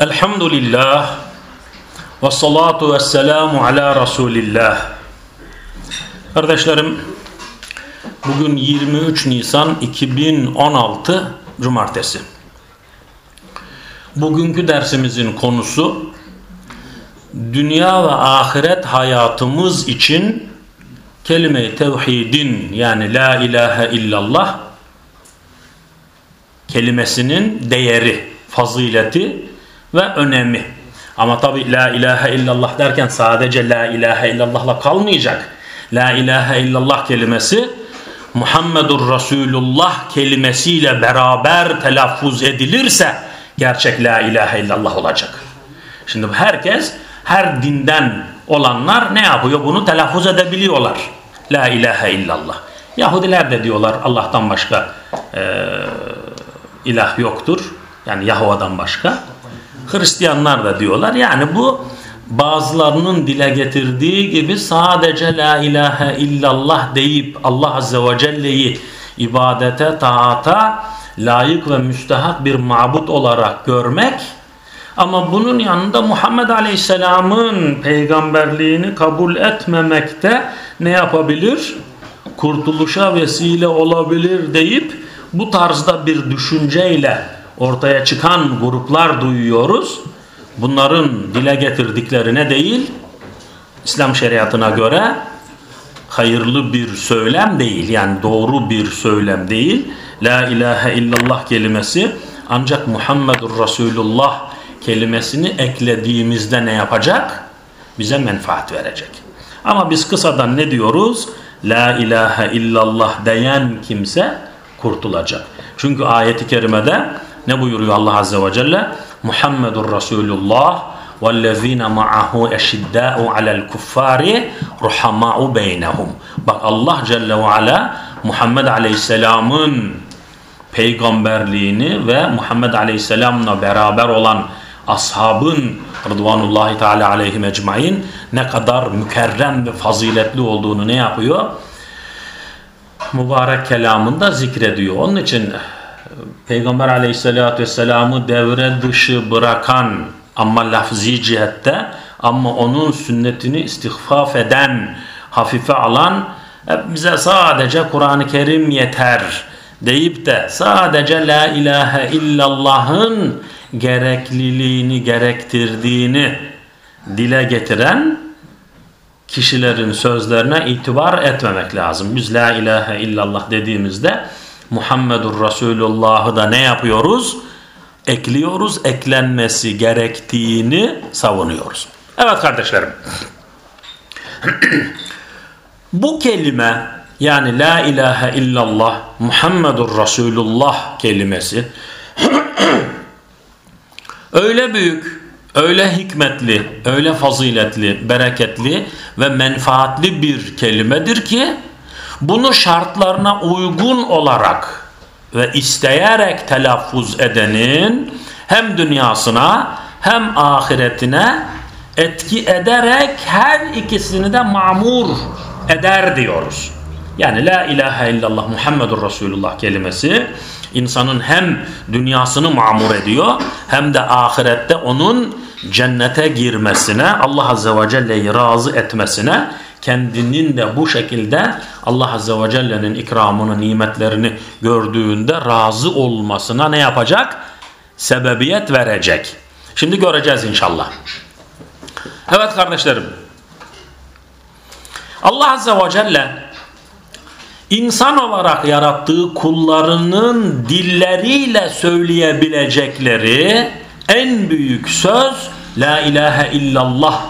Elhamdülillah ve salatu ve selamu ala Resulillah. Kardeşlerim, bugün 23 Nisan 2016 Cumartesi. Bugünkü dersimizin konusu dünya ve ahiret hayatımız için kelime-i tevhidin yani la ilahe illallah kelimesinin değeri, fazileti ve önemi. Ama tabi la ilahe illallah derken sadece la ilahe illallahla kalmayacak. La ilahe illallah kelimesi Muhammedur Resulullah kelimesiyle beraber telaffuz edilirse gerçek la ilahe illallah olacak. Şimdi herkes her dinden olanlar ne yapıyor? Bunu telaffuz edebiliyorlar. La ilahe illallah. Yahudiler de diyorlar Allah'tan başka e, ilah yoktur. Yani Yahova'dan başka. Hristiyanlar da diyorlar. Yani bu bazılarının dile getirdiği gibi sadece la ilahe illallah deyip Allah Azze ve Celle'yi ibadete, taata layık ve müstehak bir mabut olarak görmek ama bunun yanında Muhammed Aleyhisselam'ın peygamberliğini kabul etmemekte ne yapabilir? Kurtuluşa vesile olabilir deyip bu tarzda bir düşünceyle ortaya çıkan gruplar duyuyoruz. Bunların dile getirdiklerine değil, İslam şeriatına göre hayırlı bir söylem değil. Yani doğru bir söylem değil. La ilahe illallah kelimesi ancak Muhammedur Resulullah kelimesini eklediğimizde ne yapacak? Bize menfaat verecek. Ama biz kısadan ne diyoruz? La ilahe illallah diyen kimse kurtulacak. Çünkü ayeti kerimede ne buyuruyor Allah Azze ve Celle? Muhammedur Resulullah وَالَّذ۪ينَ مَعَهُ اَشِدَّاءُ عَلَى الْكُفَّارِ رُحَمَاءُ بَيْنَهُمْ Bak Allah Celle ve Ala Muhammed Aleyhisselam'ın peygamberliğini ve Muhammed Aleyhisselam'la beraber olan ashabın Rıdvanullahi Teala aleyhim ecmain ne kadar mükerrem ve faziletli olduğunu ne yapıyor? Mübarek kelamında zikrediyor. Onun için Peygamber aleyhissalatü vesselam'ı devre dışı bırakan ama lafzi cihette ama onun sünnetini istihfaf eden, hafife alan bize sadece Kur'an-ı Kerim yeter deyip de sadece la ilahe illallah'ın gerekliliğini gerektirdiğini dile getiren kişilerin sözlerine itibar etmemek lazım. Biz la ilahe illallah dediğimizde Muhammedur Resulullah'ı da ne yapıyoruz? Ekliyoruz, eklenmesi gerektiğini savunuyoruz. Evet kardeşlerim. Bu kelime yani la ilahe illallah Muhammedur Resulullah kelimesi öyle büyük, öyle hikmetli, öyle faziletli, bereketli ve menfaatli bir kelimedir ki bunu şartlarına uygun olarak ve isteyerek telaffuz edenin hem dünyasına hem ahiretine etki ederek her ikisini de mamur eder diyoruz. Yani la ilahe illallah Muhammedur Resulullah kelimesi insanın hem dünyasını mamur ediyor hem de ahirette onun cennete girmesine Allah Azze ve Celle'yi razı etmesine kendinin de bu şekilde Allah Azze ve Celle'nin ikramını, nimetlerini gördüğünde razı olmasına ne yapacak? Sebebiyet verecek. Şimdi göreceğiz inşallah. Evet kardeşlerim. Allah Azze ve Celle insan olarak yarattığı kullarının dilleriyle söyleyebilecekleri en büyük söz La ilahe illallah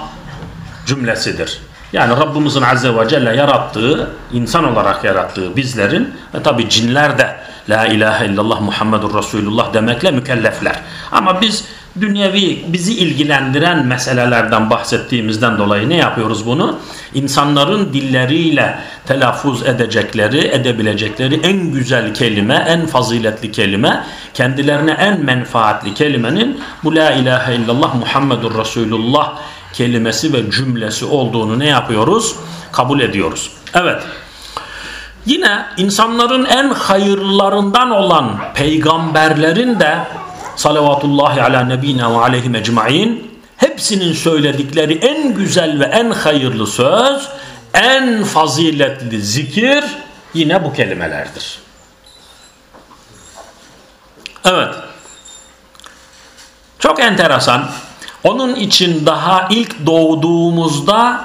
cümlesidir. Yani Rabbimizin Azze ve Celle yarattığı, insan olarak yarattığı bizlerin ve tabi cinler de La ilahe illallah Muhammedur Resulullah demekle mükellefler. Ama biz dünyevi bizi ilgilendiren meselelerden bahsettiğimizden dolayı ne yapıyoruz bunu? İnsanların dilleriyle telaffuz edecekleri, edebilecekleri en güzel kelime, en faziletli kelime, kendilerine en menfaatli kelimenin bu La ilahe illallah Muhammedur Resulullah kelimesi ve cümlesi olduğunu ne yapıyoruz? Kabul ediyoruz. Evet. Yine insanların en hayırlarından olan peygamberlerin de salavatullahi ala nebina ve aleyhim ecmain hepsinin söyledikleri en güzel ve en hayırlı söz, en faziletli zikir yine bu kelimelerdir. Evet. Çok enteresan. Onun için daha ilk doğduğumuzda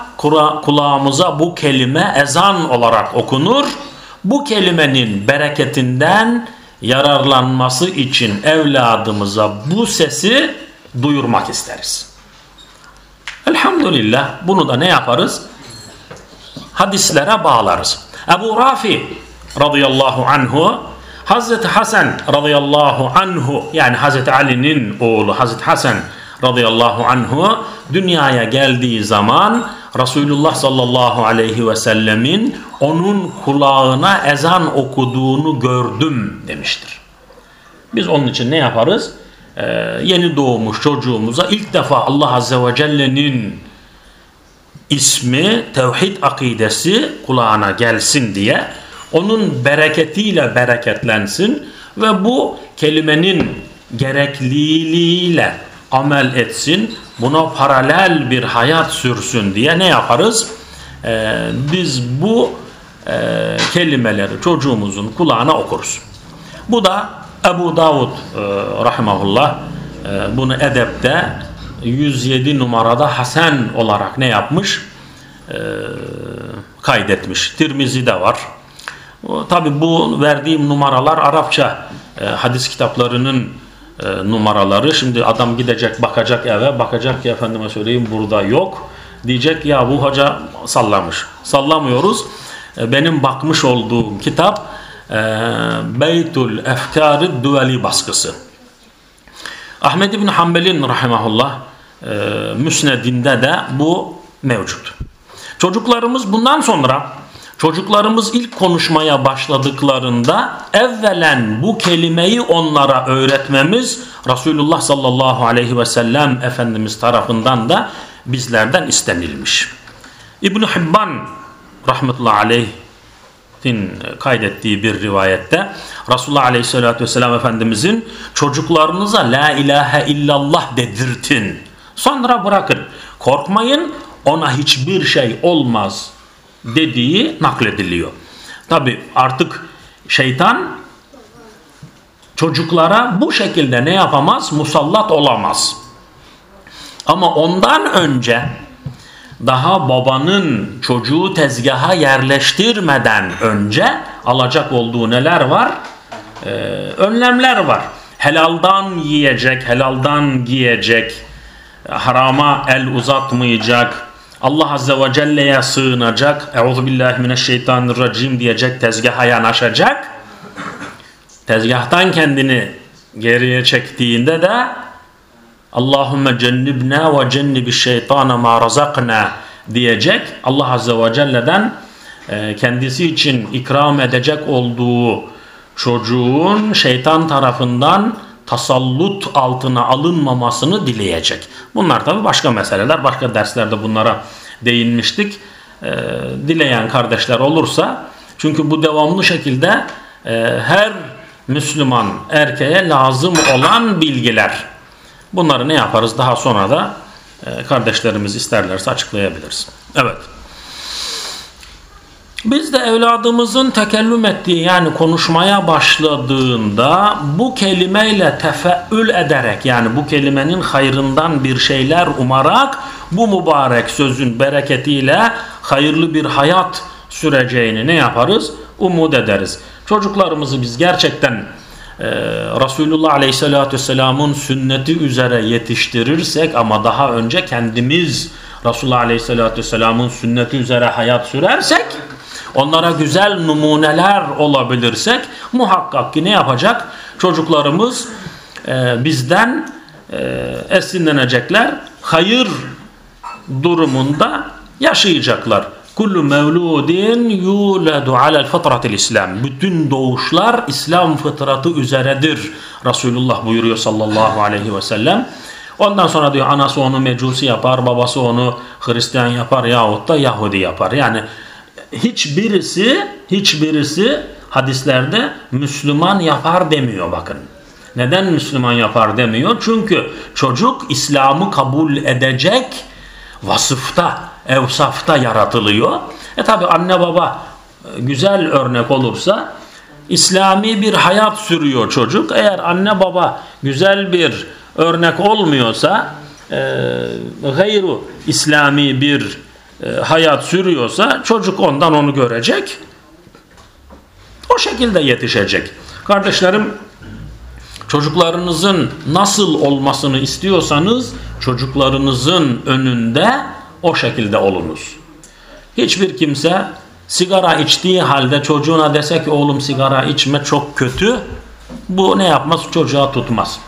kulağımıza bu kelime ezan olarak okunur. Bu kelimenin bereketinden yararlanması için evladımıza bu sesi duyurmak isteriz. Elhamdülillah bunu da ne yaparız? Hadislere bağlarız. Ebu Rafi radıyallahu anhu Hazreti Hasan radıyallahu anhu yani Hazreti Ali'nin oğlu Hazreti Hasan radıyallahu anhu dünyaya geldiği zaman Resulullah sallallahu aleyhi ve sellemin onun kulağına ezan okuduğunu gördüm demiştir. Biz onun için ne yaparız? Ee, yeni doğmuş çocuğumuza ilk defa Allah azze ve celle'nin ismi, tevhid akidesi kulağına gelsin diye onun bereketiyle bereketlensin ve bu kelimenin gerekliliğiyle amel etsin, buna paralel bir hayat sürsün diye ne yaparız? Ee, biz bu e, kelimeleri çocuğumuzun kulağına okuruz. Bu da Ebu Davud e, rahimahullah e, bunu edepte 107 numarada Hasan olarak ne yapmış? E, kaydetmiş. Tirmizi'de var. Tabi bu verdiğim numaralar Arapça e, hadis kitaplarının e, numaraları. Şimdi adam gidecek bakacak eve bakacak ki efendime söyleyeyim burada yok. Diyecek ya bu hoca sallamış. Sallamıyoruz. E, benim bakmış olduğum kitap e, Beytul Efkarı Düveli baskısı. Ahmed İbni Hanbel'in rahimahullah e, müsnedinde de bu mevcut. Çocuklarımız bundan sonra Çocuklarımız ilk konuşmaya başladıklarında evvelen bu kelimeyi onlara öğretmemiz Resulullah sallallahu aleyhi ve sellem Efendimiz tarafından da bizlerden istenilmiş. İbn-i Hibban rahmetullahi aleyhin kaydettiği bir rivayette Resulullah aleyhissalatü vesselam Efendimizin çocuklarınıza la ilahe illallah dedirtin. Sonra bırakın. Korkmayın ona hiçbir şey olmaz dediği naklediliyor. Tabi artık şeytan çocuklara bu şekilde ne yapamaz? Musallat olamaz. Ama ondan önce daha babanın çocuğu tezgaha yerleştirmeden önce alacak olduğu neler var? Ee, önlemler var. Helaldan yiyecek, helaldan giyecek, harama el uzatmayacak, Allah Azze ve Celle'ye sığınacak, Euzu billahi mineşşeytanirracim diyecek, tezgaha yanaşacak. Tezgahtan kendini geriye çektiğinde de Allahümme cennibna ve cennibi şeytana ma razakna diyecek. Allah Azze ve Celle'den e, kendisi için ikram edecek olduğu çocuğun şeytan tarafından tasallut altına alınmamasını dileyecek. Bunlar tabi başka meseleler. Başka derslerde bunlara değinmiştik. E, dileyen kardeşler olursa çünkü bu devamlı şekilde e, her Müslüman erkeğe lazım olan bilgiler. Bunları ne yaparız daha sonra da e, kardeşlerimiz isterlerse açıklayabiliriz. Evet. Biz de evladımızın tekellüm ettiği yani konuşmaya başladığında bu kelimeyle tefeül ederek yani bu kelimenin hayrından bir şeyler umarak bu mübarek sözün bereketiyle hayırlı bir hayat süreceğini ne yaparız? Umut ederiz. Çocuklarımızı biz gerçekten e, Resulullah Aleyhisselatü Vesselam'ın sünneti üzere yetiştirirsek ama daha önce kendimiz Resulullah Aleyhisselatü Vesselam'ın sünneti üzere hayat sürersek onlara güzel numuneler olabilirsek muhakkak ki ne yapacak? Çocuklarımız e, bizden e, esinlenecekler. Hayır durumunda yaşayacaklar. Kullu mevludin yuledu alel fıtratil İslam. Bütün doğuşlar İslam fıtratı üzeredir. Resulullah buyuruyor sallallahu aleyhi ve sellem. Ondan sonra diyor anası onu mecusi yapar, babası onu Hristiyan yapar yahut da Yahudi yapar. Yani hiçbirisi hiçbirisi hadislerde Müslüman yapar demiyor bakın. Neden Müslüman yapar demiyor? Çünkü çocuk İslam'ı kabul edecek vasıfta, evsafta yaratılıyor. E tabi anne baba e, güzel örnek olursa İslami bir hayat sürüyor çocuk. Eğer anne baba güzel bir örnek olmuyorsa e, gayru İslami bir e, hayat sürüyorsa çocuk ondan onu görecek. O şekilde yetişecek. Kardeşlerim çocuklarınızın nasıl olmasını istiyorsanız çocuklarınızın önünde o şekilde olunuz. Hiçbir kimse sigara içtiği halde çocuğuna dese ki oğlum sigara içme çok kötü bu ne yapmaz çocuğa tutmaz.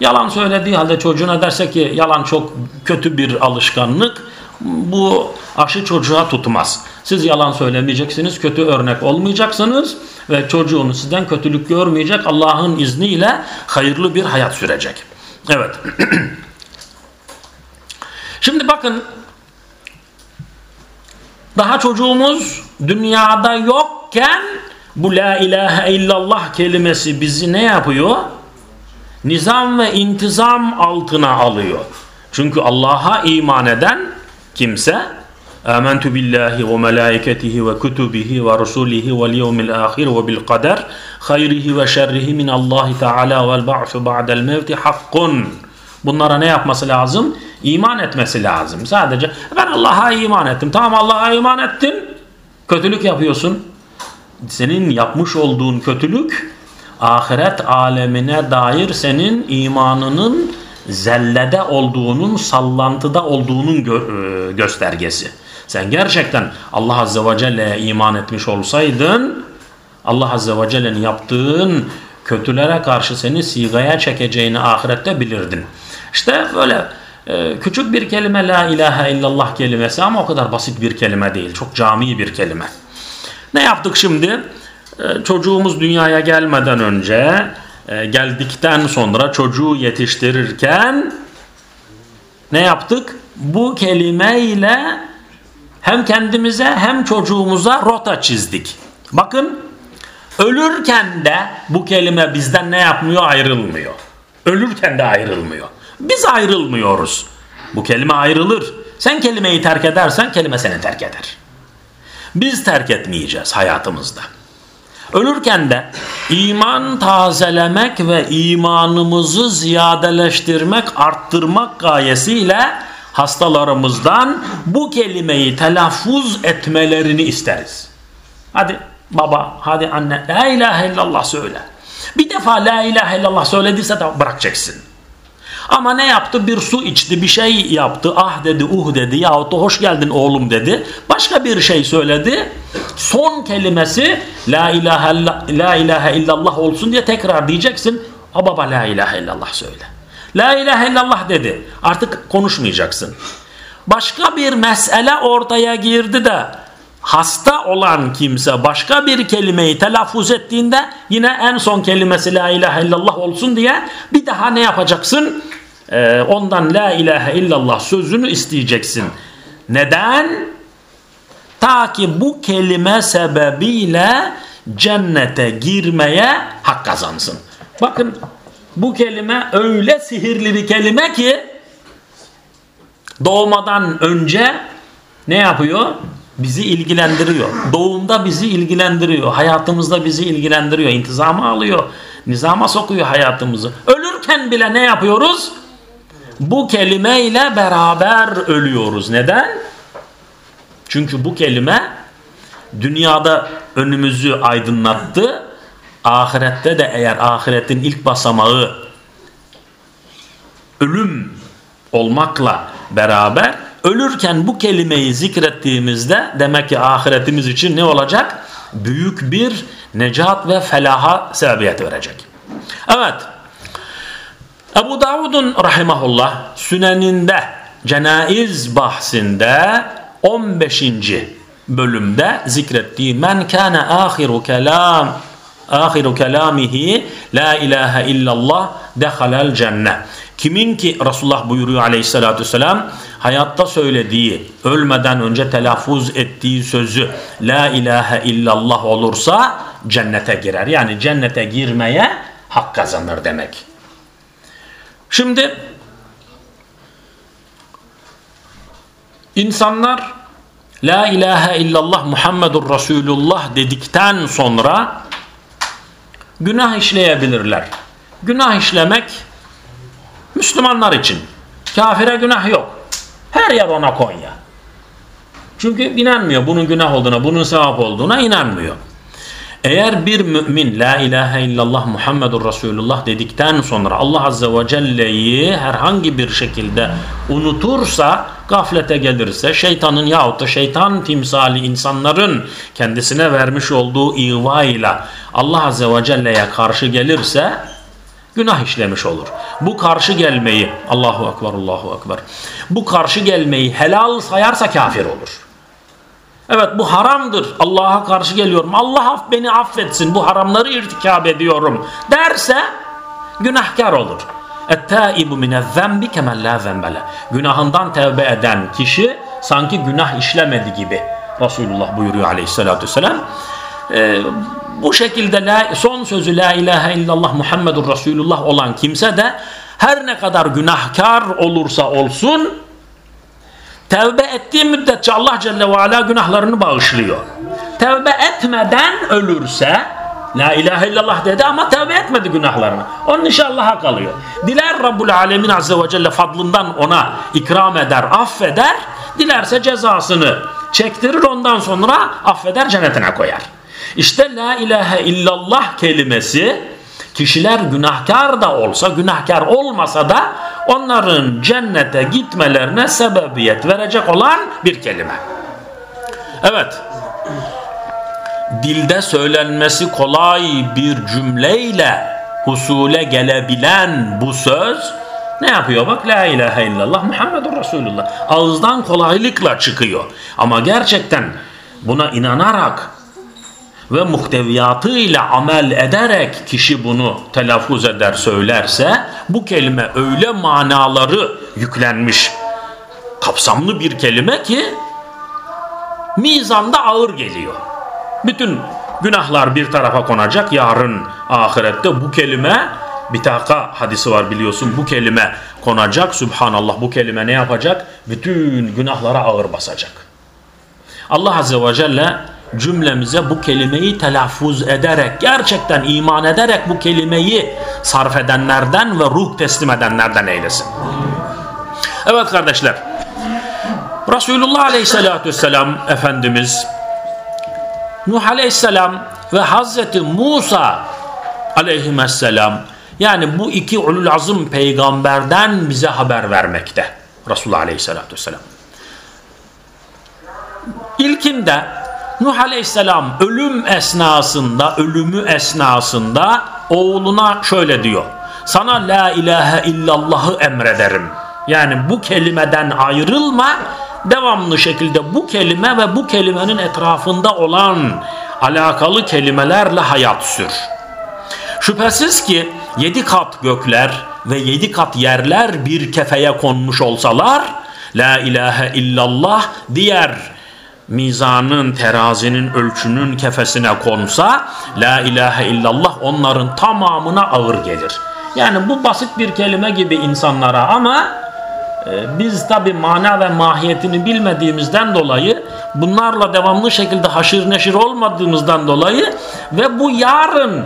Yalan söylediği halde çocuğuna derse ki yalan çok kötü bir alışkanlık bu aşı çocuğa tutmaz. Siz yalan söylemeyeceksiniz, kötü örnek olmayacaksınız ve çocuğunuz sizden kötülük görmeyecek. Allah'ın izniyle hayırlı bir hayat sürecek. Evet. Şimdi bakın daha çocuğumuz dünyada yokken bu la ilahe illallah kelimesi bizi ne yapıyor? Nizam ve intizam altına alıyor. Çünkü Allah'a iman eden kimse Âmentu billahi ve melâiketihi ve kutubihi ve rusulihi vel yevmil âhir ve bil kader hayrihi ve şerrihi min Allahi Teala vel ba'su ba'del mevti hakkun. Bunlara ne yapması lazım? İman etmesi lazım. Sadece ben Allah'a iman ettim. Tamam Allah'a iman ettin. Kötülük yapıyorsun. Senin yapmış olduğun kötülük ahiret alemine dair senin imanının zellede olduğunun, sallantıda olduğunun gö e, göstergesi. Sen gerçekten Allah Azze ve Celle'ye iman etmiş olsaydın Allah Azze ve Celle'nin yaptığın kötülere karşı seni sigaya çekeceğini ahirette bilirdin. İşte böyle e, küçük bir kelime la ilahe illallah kelimesi ama o kadar basit bir kelime değil. Çok cami bir kelime. Ne yaptık şimdi? E, çocuğumuz dünyaya gelmeden önce e, geldikten sonra çocuğu yetiştirirken ne yaptık? Bu kelimeyle hem kendimize hem çocuğumuza rota çizdik. Bakın ölürken de bu kelime bizden ne yapmıyor? Ayrılmıyor. Ölürken de ayrılmıyor. Biz ayrılmıyoruz. Bu kelime ayrılır. Sen kelimeyi terk edersen kelime seni terk eder. Biz terk etmeyeceğiz hayatımızda. Ölürken de iman tazelemek ve imanımızı ziyadeleştirmek, arttırmak gayesiyle hastalarımızdan bu kelimeyi telaffuz etmelerini isteriz. Hadi baba, hadi anne la ilahe illallah söyle. Bir defa la ilahe illallah söylediyse de bırakacaksın. Ama ne yaptı? Bir su içti, bir şey yaptı. Ah dedi, uh dedi yahut da hoş geldin oğlum dedi. Başka bir şey söyledi. Son kelimesi la ilahe, la ilahe illallah olsun diye tekrar diyeceksin. A baba la ilahe illallah söyle. La ilahe illallah dedi. Artık konuşmayacaksın. Başka bir mesele ortaya girdi de hasta olan kimse başka bir kelimeyi telaffuz ettiğinde yine en son kelimesi la ilahe illallah olsun diye bir daha ne yapacaksın? Ee, ondan la ilahe illallah sözünü isteyeceksin. Neden? Ta ki bu kelime sebebiyle cennete girmeye hak kazansın. Bakın bu kelime öyle sihirli bir kelime ki doğmadan önce ne yapıyor? Bizi ilgilendiriyor. Doğumda bizi ilgilendiriyor. Hayatımızda bizi ilgilendiriyor. İntizama alıyor. Nizama sokuyor hayatımızı. Ölürken bile ne yapıyoruz? Bu kelimeyle beraber ölüyoruz. Neden? Çünkü bu kelime dünyada önümüzü aydınlattı ahirette de eğer ahiretin ilk basamağı ölüm olmakla beraber ölürken bu kelimeyi zikrettiğimizde demek ki ahiretimiz için ne olacak? Büyük bir necat ve felaha sebebiyet verecek. Evet. Ebu Davud'un rahimahullah süneninde cenaiz bahsinde 15. bölümde zikrettiği men kana ahiru kelam ahiru kelamihi la ilahe illallah dehalel cennet. Kimin ki Resulullah buyuruyor aleyhissalatü vesselam hayatta söylediği ölmeden önce telaffuz ettiği sözü la ilahe illallah olursa cennete girer. Yani cennete girmeye hak kazanır demek. Şimdi insanlar La ilahe illallah Muhammedur Resulullah dedikten sonra günah işleyebilirler. Günah işlemek Müslümanlar için. Kafire günah yok. Her yer ona Konya. Çünkü inanmıyor bunun günah olduğuna, bunun sevap olduğuna inanmıyor. Eğer bir mümin la ilahe illallah Muhammedur Resulullah dedikten sonra Allah Azze ve Celle'yi herhangi bir şekilde unutursa, gaflete gelirse, şeytanın yahut da şeytan timsali insanların kendisine vermiş olduğu ivayla Allah Azze ve Celle'ye karşı gelirse günah işlemiş olur. Bu karşı gelmeyi Allahu Ekber Allahu Ekber bu karşı gelmeyi helal sayarsa kafir olur. Evet bu haramdır. Allah'a karşı geliyorum. Allah beni affetsin. Bu haramları irtikab ediyorum derse günahkar olur. Ettaibu minezzembi kemen la zembele. Günahından tevbe eden kişi sanki günah işlemedi gibi. Resulullah buyuruyor aleyhissalatü vesselam. Ee, bu şekilde la, son sözü la ilahe illallah Muhammedur Resulullah olan kimse de her ne kadar günahkar olursa olsun Tevbe ettiği müddetçe Allah Celle ve Ala günahlarını bağışlıyor. Tevbe etmeden ölürse La ilahe illallah dedi ama tevbe etmedi günahlarını. Onun işi kalıyor. Diler Rabbul Alemin Azze ve Celle fadlından ona ikram eder, affeder. Dilerse cezasını çektirir ondan sonra affeder cennetine koyar. İşte La ilahe illallah kelimesi kişiler günahkar da olsa, günahkar olmasa da onların cennete gitmelerine sebebiyet verecek olan bir kelime. Evet. Dilde söylenmesi kolay bir cümleyle husule gelebilen bu söz ne yapıyor? Bak la ilahe illallah Muhammedur Resulullah. Ağızdan kolaylıkla çıkıyor. Ama gerçekten buna inanarak ve muhteviyatıyla amel ederek kişi bunu telaffuz eder söylerse bu kelime öyle manaları yüklenmiş kapsamlı bir kelime ki mizanda ağır geliyor. Bütün günahlar bir tarafa konacak yarın ahirette bu kelime bitaka hadisi var biliyorsun bu kelime konacak subhanallah bu kelime ne yapacak bütün günahlara ağır basacak Allah azze ve celle cümlemize bu kelimeyi telaffuz ederek, gerçekten iman ederek bu kelimeyi sarf edenlerden ve ruh teslim edenlerden eylesin. Evet kardeşler, Resulullah Aleyhisselatü Vesselam Efendimiz, Nuh Aleyhisselam ve Hazreti Musa Aleyhisselam, yani bu iki ulul azım peygamberden bize haber vermekte. Resulullah Aleyhisselatü Vesselam. İlkinde Nuh Aleyhisselam ölüm esnasında, ölümü esnasında oğluna şöyle diyor. Sana la ilahe illallahı emrederim. Yani bu kelimeden ayrılma, devamlı şekilde bu kelime ve bu kelimenin etrafında olan alakalı kelimelerle hayat sür. Şüphesiz ki yedi kat gökler ve yedi kat yerler bir kefeye konmuş olsalar, La ilahe illallah diğer mizanın, terazinin, ölçünün kefesine konsa La ilahe illallah onların tamamına ağır gelir. Yani bu basit bir kelime gibi insanlara ama e, biz tabi mana ve mahiyetini bilmediğimizden dolayı bunlarla devamlı şekilde haşır neşir olmadığımızdan dolayı ve bu yarın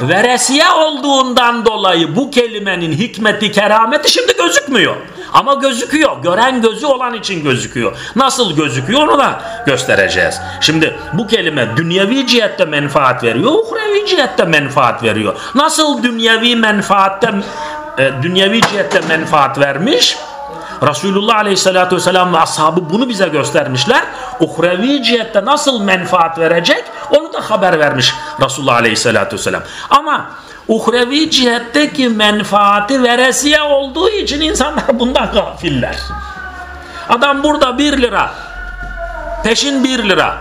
veresiye olduğundan dolayı bu kelimenin hikmeti, kerameti şimdi gözükmüyor. Ama gözüküyor. Gören gözü olan için gözüküyor. Nasıl gözüküyor onu da göstereceğiz. Şimdi bu kelime dünyevi cihette menfaat veriyor, uhrevi cihette menfaat veriyor. Nasıl dünyevi menfaatte e, dünyevi cihette menfaat vermiş? Resulullah Aleyhisselatü Vesselam ve ashabı bunu bize göstermişler. Uhrevi cihette nasıl menfaat verecek onu da haber vermiş Resulullah Aleyhisselatü Vesselam. Ama uhrevi cihetteki menfaati veresiye olduğu için insanlar bundan gafiller. Adam burada bir lira peşin bir lira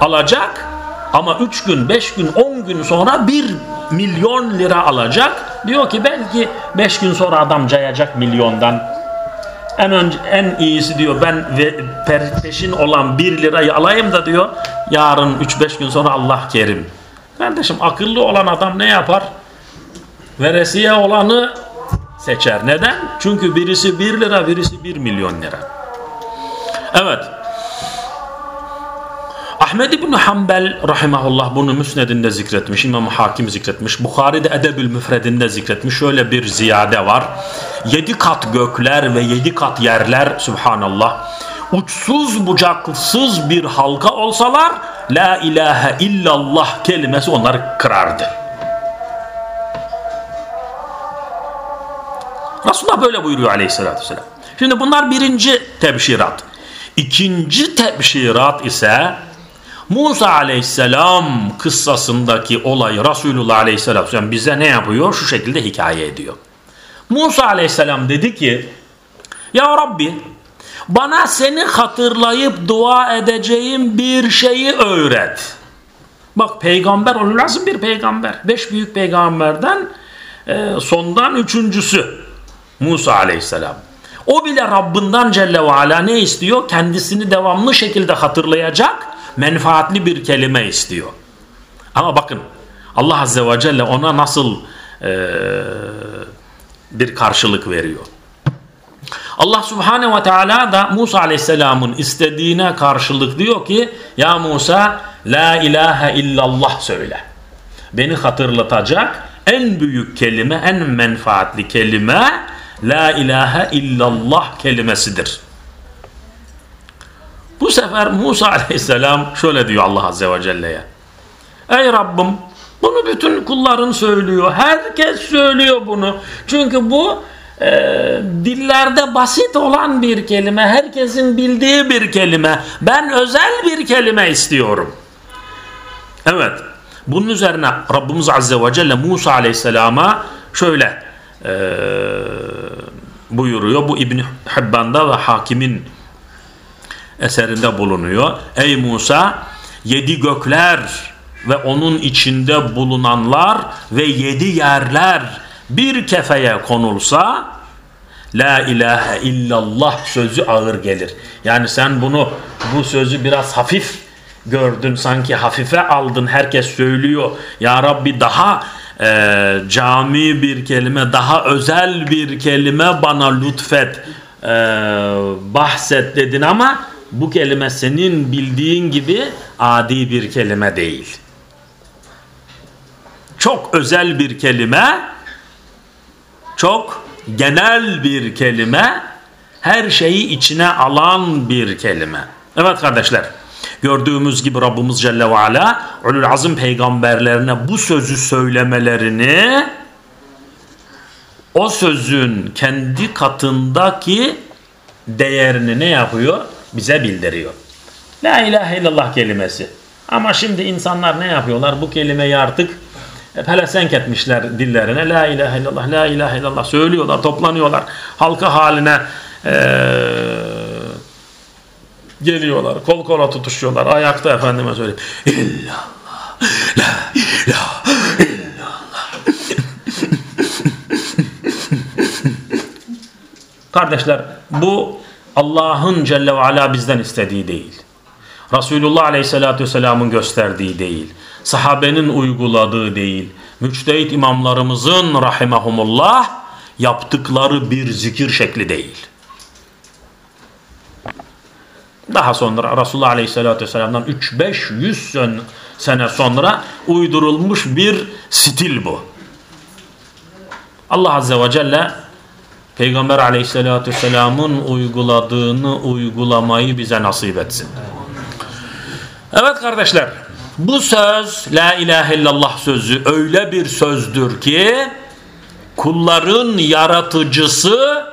alacak ama üç gün, beş gün, on gün sonra bir milyon lira alacak. Diyor ki belki beş gün sonra adam cayacak milyondan. En önce en iyisi diyor ben peşin olan bir lirayı alayım da diyor yarın üç beş gün sonra Allah kerim. Kardeşim akıllı olan adam ne yapar? Veresiye olanı seçer. Neden? Çünkü birisi 1 lira, birisi 1 milyon lira. Evet. Ahmed İbni Hanbel rahimahullah bunu müsnedinde zikretmiş. İmam Hakim zikretmiş. Bukhari'de Edebül Müfredinde zikretmiş. Şöyle bir ziyade var. Yedi kat gökler ve yedi kat yerler Subhanallah. Uçsuz bucaksız bir halka olsalar La ilahe illallah kelimesi onları kırardı. Resulullah böyle buyuruyor aleyhissalatü vesselam. Şimdi bunlar birinci tebşirat. İkinci tebşirat ise Musa aleyhisselam kıssasındaki olayı Resulullah aleyhisselam bize ne yapıyor? Şu şekilde hikaye ediyor. Musa aleyhisselam dedi ki Ya Rabbi bana seni hatırlayıp dua edeceğim bir şeyi öğret. Bak peygamber lazım bir peygamber. Beş büyük peygamberden e, sondan üçüncüsü Musa aleyhisselam. O bile Rabbinden Celle ve Ala ne istiyor? Kendisini devamlı şekilde hatırlayacak menfaatli bir kelime istiyor. Ama bakın Allah Azze ve Celle ona nasıl e, bir karşılık veriyor. Allah Subhanahu ve Teala da Musa Aleyhisselam'ın istediğine karşılık diyor ki Ya Musa La ilahe illallah söyle. Beni hatırlatacak en büyük kelime, en menfaatli kelime La ilahe illallah kelimesidir. Bu sefer Musa aleyhisselam şöyle diyor Allah azze ve celle'ye. Ey Rabbim bunu bütün kulların söylüyor. Herkes söylüyor bunu. Çünkü bu e, dillerde basit olan bir kelime. Herkesin bildiği bir kelime. Ben özel bir kelime istiyorum. Evet. Bunun üzerine Rabbimiz Azze ve Celle Musa Aleyhisselam'a şöyle e, buyuruyor. Bu İbn Hibban'da ve Hakim'in eserinde bulunuyor. Ey Musa yedi gökler ve onun içinde bulunanlar ve yedi yerler bir kefeye konulsa La ilahe illallah sözü ağır gelir. Yani sen bunu bu sözü biraz hafif gördün sanki hafife aldın herkes söylüyor. Ya Rabbi daha e, cami bir kelime daha özel bir kelime bana lütfet e, bahset dedin ama bu kelime senin bildiğin gibi adi bir kelime değil. Çok özel bir kelime, çok genel bir kelime, her şeyi içine alan bir kelime. Evet kardeşler, gördüğümüz gibi Rabbimiz Celle ve Ala Ulul Azim peygamberlerine bu sözü söylemelerini o sözün kendi katındaki değerini ne yapıyor? bize bildiriyor. La ilahe illallah kelimesi. Ama şimdi insanlar ne yapıyorlar? Bu kelimeyi artık pelesenk etmişler dillerine. La ilahe illallah, la ilahe illallah söylüyorlar, toplanıyorlar. Halka haline ee, geliyorlar. Kol kola tutuşuyorlar. Ayakta efendime söyleyeyim. İllallah, la ilahe. Kardeşler bu Allah'ın Celle ve Ala bizden istediği değil. Resulullah Aleyhisselatü Vesselam'ın gösterdiği değil. Sahabenin uyguladığı değil. Müçtehit imamlarımızın rahimahumullah yaptıkları bir zikir şekli değil. Daha sonra Resulullah Aleyhisselatü Vesselam'dan 3-500 sene sonra uydurulmuş bir stil bu. Allah Azze ve Celle Peygamber aleyhissalatü vesselamın uyguladığını uygulamayı bize nasip etsin. Evet kardeşler bu söz la ilahe illallah sözü öyle bir sözdür ki kulların yaratıcısı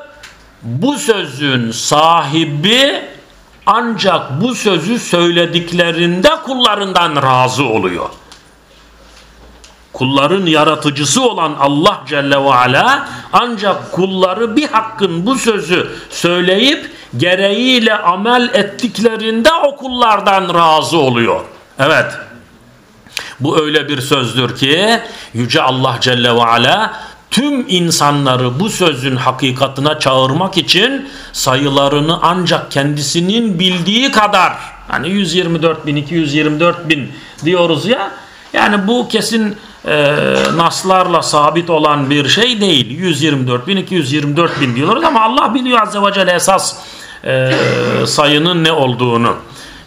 bu sözün sahibi ancak bu sözü söylediklerinde kullarından razı oluyor kulların yaratıcısı olan Allah Celle ve Ala ancak kulları bir hakkın bu sözü söyleyip gereğiyle amel ettiklerinde o kullardan razı oluyor. Evet. Bu öyle bir sözdür ki Yüce Allah Celle ve Ala tüm insanları bu sözün hakikatına çağırmak için sayılarını ancak kendisinin bildiği kadar hani 124 bin 224 bin diyoruz ya Yani bu kesin e, naslarla sabit olan bir şey değil. 124 bin, 224 bin diyorlar ama Allah biliyor Azze ve Celle esas e, sayının ne olduğunu.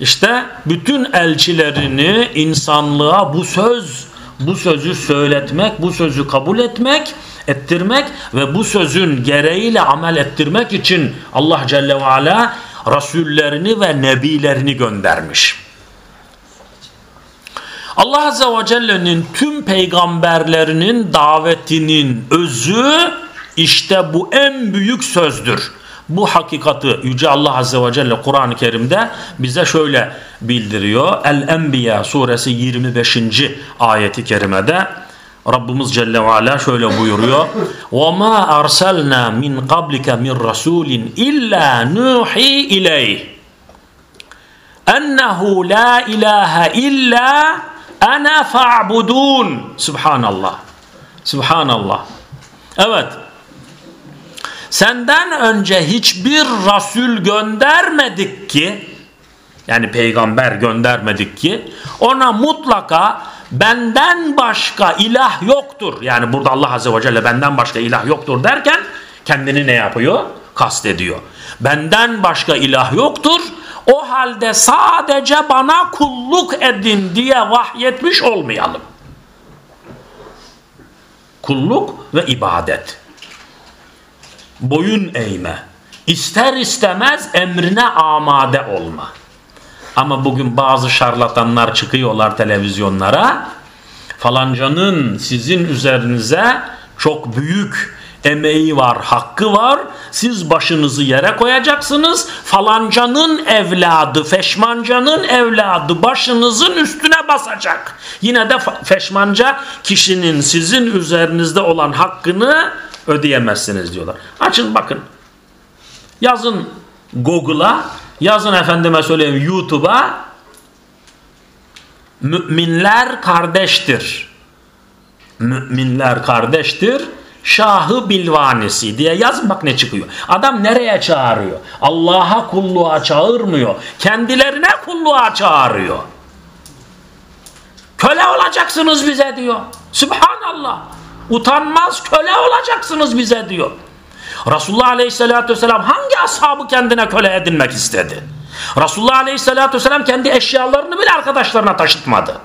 İşte bütün elçilerini insanlığa bu söz, bu sözü söyletmek, bu sözü kabul etmek, ettirmek ve bu sözün gereğiyle amel ettirmek için Allah Celle ve Ala Rasullerini ve Nebilerini göndermiş. Allah Azze ve Celle'nin tüm peygamberlerinin davetinin özü işte bu en büyük sözdür. Bu hakikati Yüce Allah Azze ve Celle Kur'an-ı Kerim'de bize şöyle bildiriyor. El-Enbiya suresi 25. ayeti kerimede Rabbimiz Celle ve Ala şöyle buyuruyor. وَمَا أَرْسَلْنَا مِنْ قَبْلِكَ مِنْ رَسُولٍ إِلَّا نُوحِي إِلَيْهِ اَنَّهُ لَا إِلَٰهَ إِلَّا أَنَا فَاعْبُدُونَ Subhanallah. Subhanallah. Evet. Senden önce hiçbir Rasul göndermedik ki yani peygamber göndermedik ki ona mutlaka benden başka ilah yoktur. Yani burada Allah Azze ve Celle benden başka ilah yoktur derken kendini ne yapıyor? Kastediyor. Benden başka ilah yoktur. O halde sadece bana kulluk edin diye vahyetmiş olmayalım. Kulluk ve ibadet. Boyun eğme. İster istemez emrine amade olma. Ama bugün bazı şarlatanlar çıkıyorlar televizyonlara. Falancanın sizin üzerinize çok büyük emeği var, hakkı var. Siz başınızı yere koyacaksınız. Falancanın evladı, feşmancanın evladı başınızın üstüne basacak. Yine de feşmanca kişinin sizin üzerinizde olan hakkını ödeyemezsiniz diyorlar. Açın bakın. Yazın Google'a Yazın efendime söyleyeyim YouTube'a Müminler kardeştir. Müminler kardeştir. Şahı bilvanisi diye yazın bak ne çıkıyor. Adam nereye çağırıyor? Allah'a kulluğa çağırmıyor. Kendilerine kulluğa çağırıyor. Köle olacaksınız bize diyor. Subhanallah. Utanmaz köle olacaksınız bize diyor. Resulullah Aleyhisselatü Vesselam hangi ashabı kendine köle edinmek istedi? Resulullah Aleyhisselatü Vesselam kendi eşyalarını bile arkadaşlarına taşıtmadı.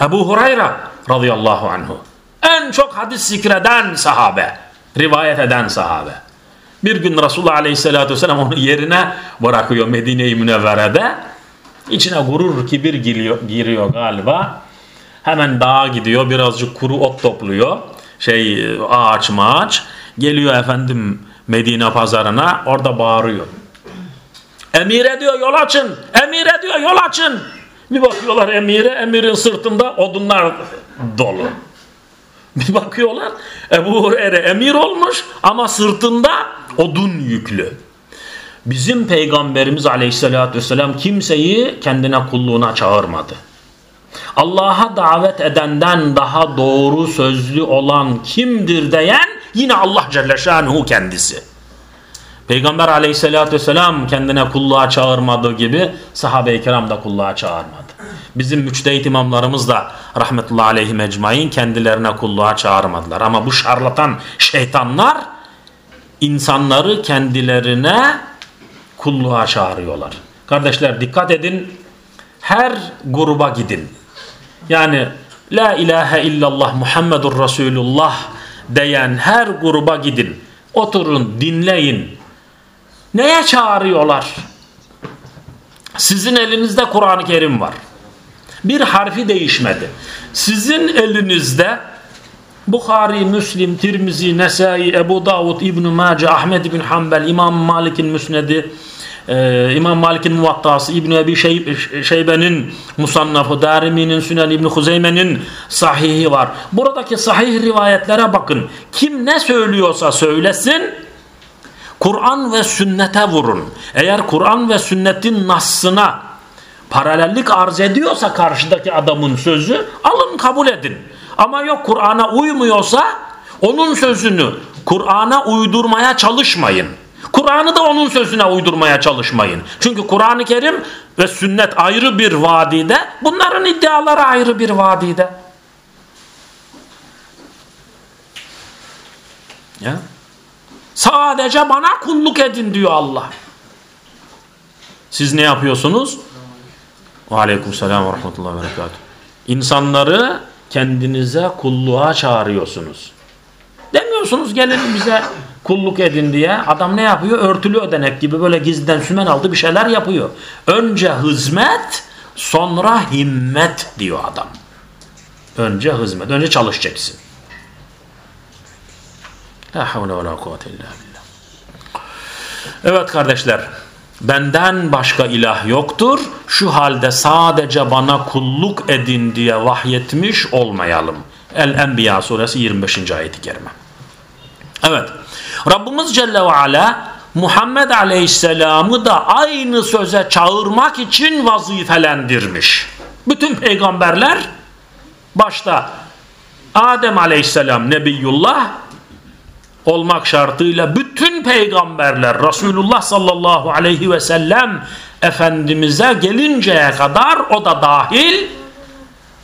Ebu Hureyre radıyallahu anhu en çok hadis zikreden sahabe, rivayet eden sahabe. Bir gün Resulullah Aleyhisselatü Vesselam onu yerine bırakıyor Medine-i Münevvere'de. İçine gurur, kibir giriyor galiba. Hemen dağa gidiyor, birazcık kuru ot topluyor şey ağaç mağaç geliyor efendim Medine pazarına orada bağırıyor. Emire diyor yol açın. Emire diyor yol açın. Bir bakıyorlar emire emirin sırtında odunlar dolu. Bir bakıyorlar Ebu Hureyre emir olmuş ama sırtında odun yüklü. Bizim peygamberimiz aleyhissalatü vesselam kimseyi kendine kulluğuna çağırmadı. Allah'a davet edenden daha doğru sözlü olan kimdir diyen yine Allah Celle Şanuhu kendisi. Peygamber aleyhissalatü vesselam kendine kulluğa çağırmadığı gibi sahabe-i kiram da kulluğa çağırmadı. Bizim müçtehit imamlarımız da rahmetullahi aleyhi mecmain kendilerine kulluğa çağırmadılar. Ama bu şarlatan şeytanlar insanları kendilerine kulluğa çağırıyorlar. Kardeşler dikkat edin her gruba gidin. Yani La ilahe illallah Muhammedur Resulullah diyen her gruba gidin. Oturun dinleyin. Neye çağırıyorlar? Sizin elinizde Kur'an-ı Kerim var. Bir harfi değişmedi. Sizin elinizde Bukhari, Müslim, Tirmizi, Nesai, Ebu Davud, İbn-i Mace, Ahmed bin Hanbel, İmam Malik'in Müsnedi, ee, İmam Malik'in Muvattası, İbn-i Ebi Şeybe'nin Musannafı, Darimi'nin Sünen İbn-i Huzeyme'nin sahihi var. Buradaki sahih rivayetlere bakın. Kim ne söylüyorsa söylesin, Kur'an ve sünnete vurun. Eğer Kur'an ve sünnetin nassına paralellik arz ediyorsa karşıdaki adamın sözü alın kabul edin. Ama yok Kur'an'a uymuyorsa onun sözünü Kur'an'a uydurmaya çalışmayın. Kur'an'ı da onun sözüne uydurmaya çalışmayın. Çünkü Kur'an-ı Kerim ve sünnet ayrı bir vadide, bunların iddiaları ayrı bir vadide. Ya. Sadece bana kulluk edin diyor Allah. Siz ne yapıyorsunuz? Aleyküm selam ve rahmetullahi ve berekatuhu. İnsanları kendinize kulluğa çağırıyorsunuz. Demiyorsunuz gelin bize kulluk edin diye. Adam ne yapıyor? Örtülü ödenek gibi böyle gizliden sümen aldı bir şeyler yapıyor. Önce hizmet sonra himmet diyor adam. Önce hizmet. Önce çalışacaksın. La havle ve la kuvvete illa billah. Evet kardeşler. Benden başka ilah yoktur. Şu halde sadece bana kulluk edin diye vahyetmiş olmayalım. El-Enbiya suresi 25. ayeti kerime. Evet. Rabbimiz Celle ve Ala Muhammed Aleyhisselam'ı da aynı söze çağırmak için vazifelendirmiş. Bütün peygamberler başta Adem Aleyhisselam Nebiyullah olmak şartıyla bütün peygamberler Resulullah sallallahu aleyhi ve sellem Efendimiz'e gelinceye kadar o da dahil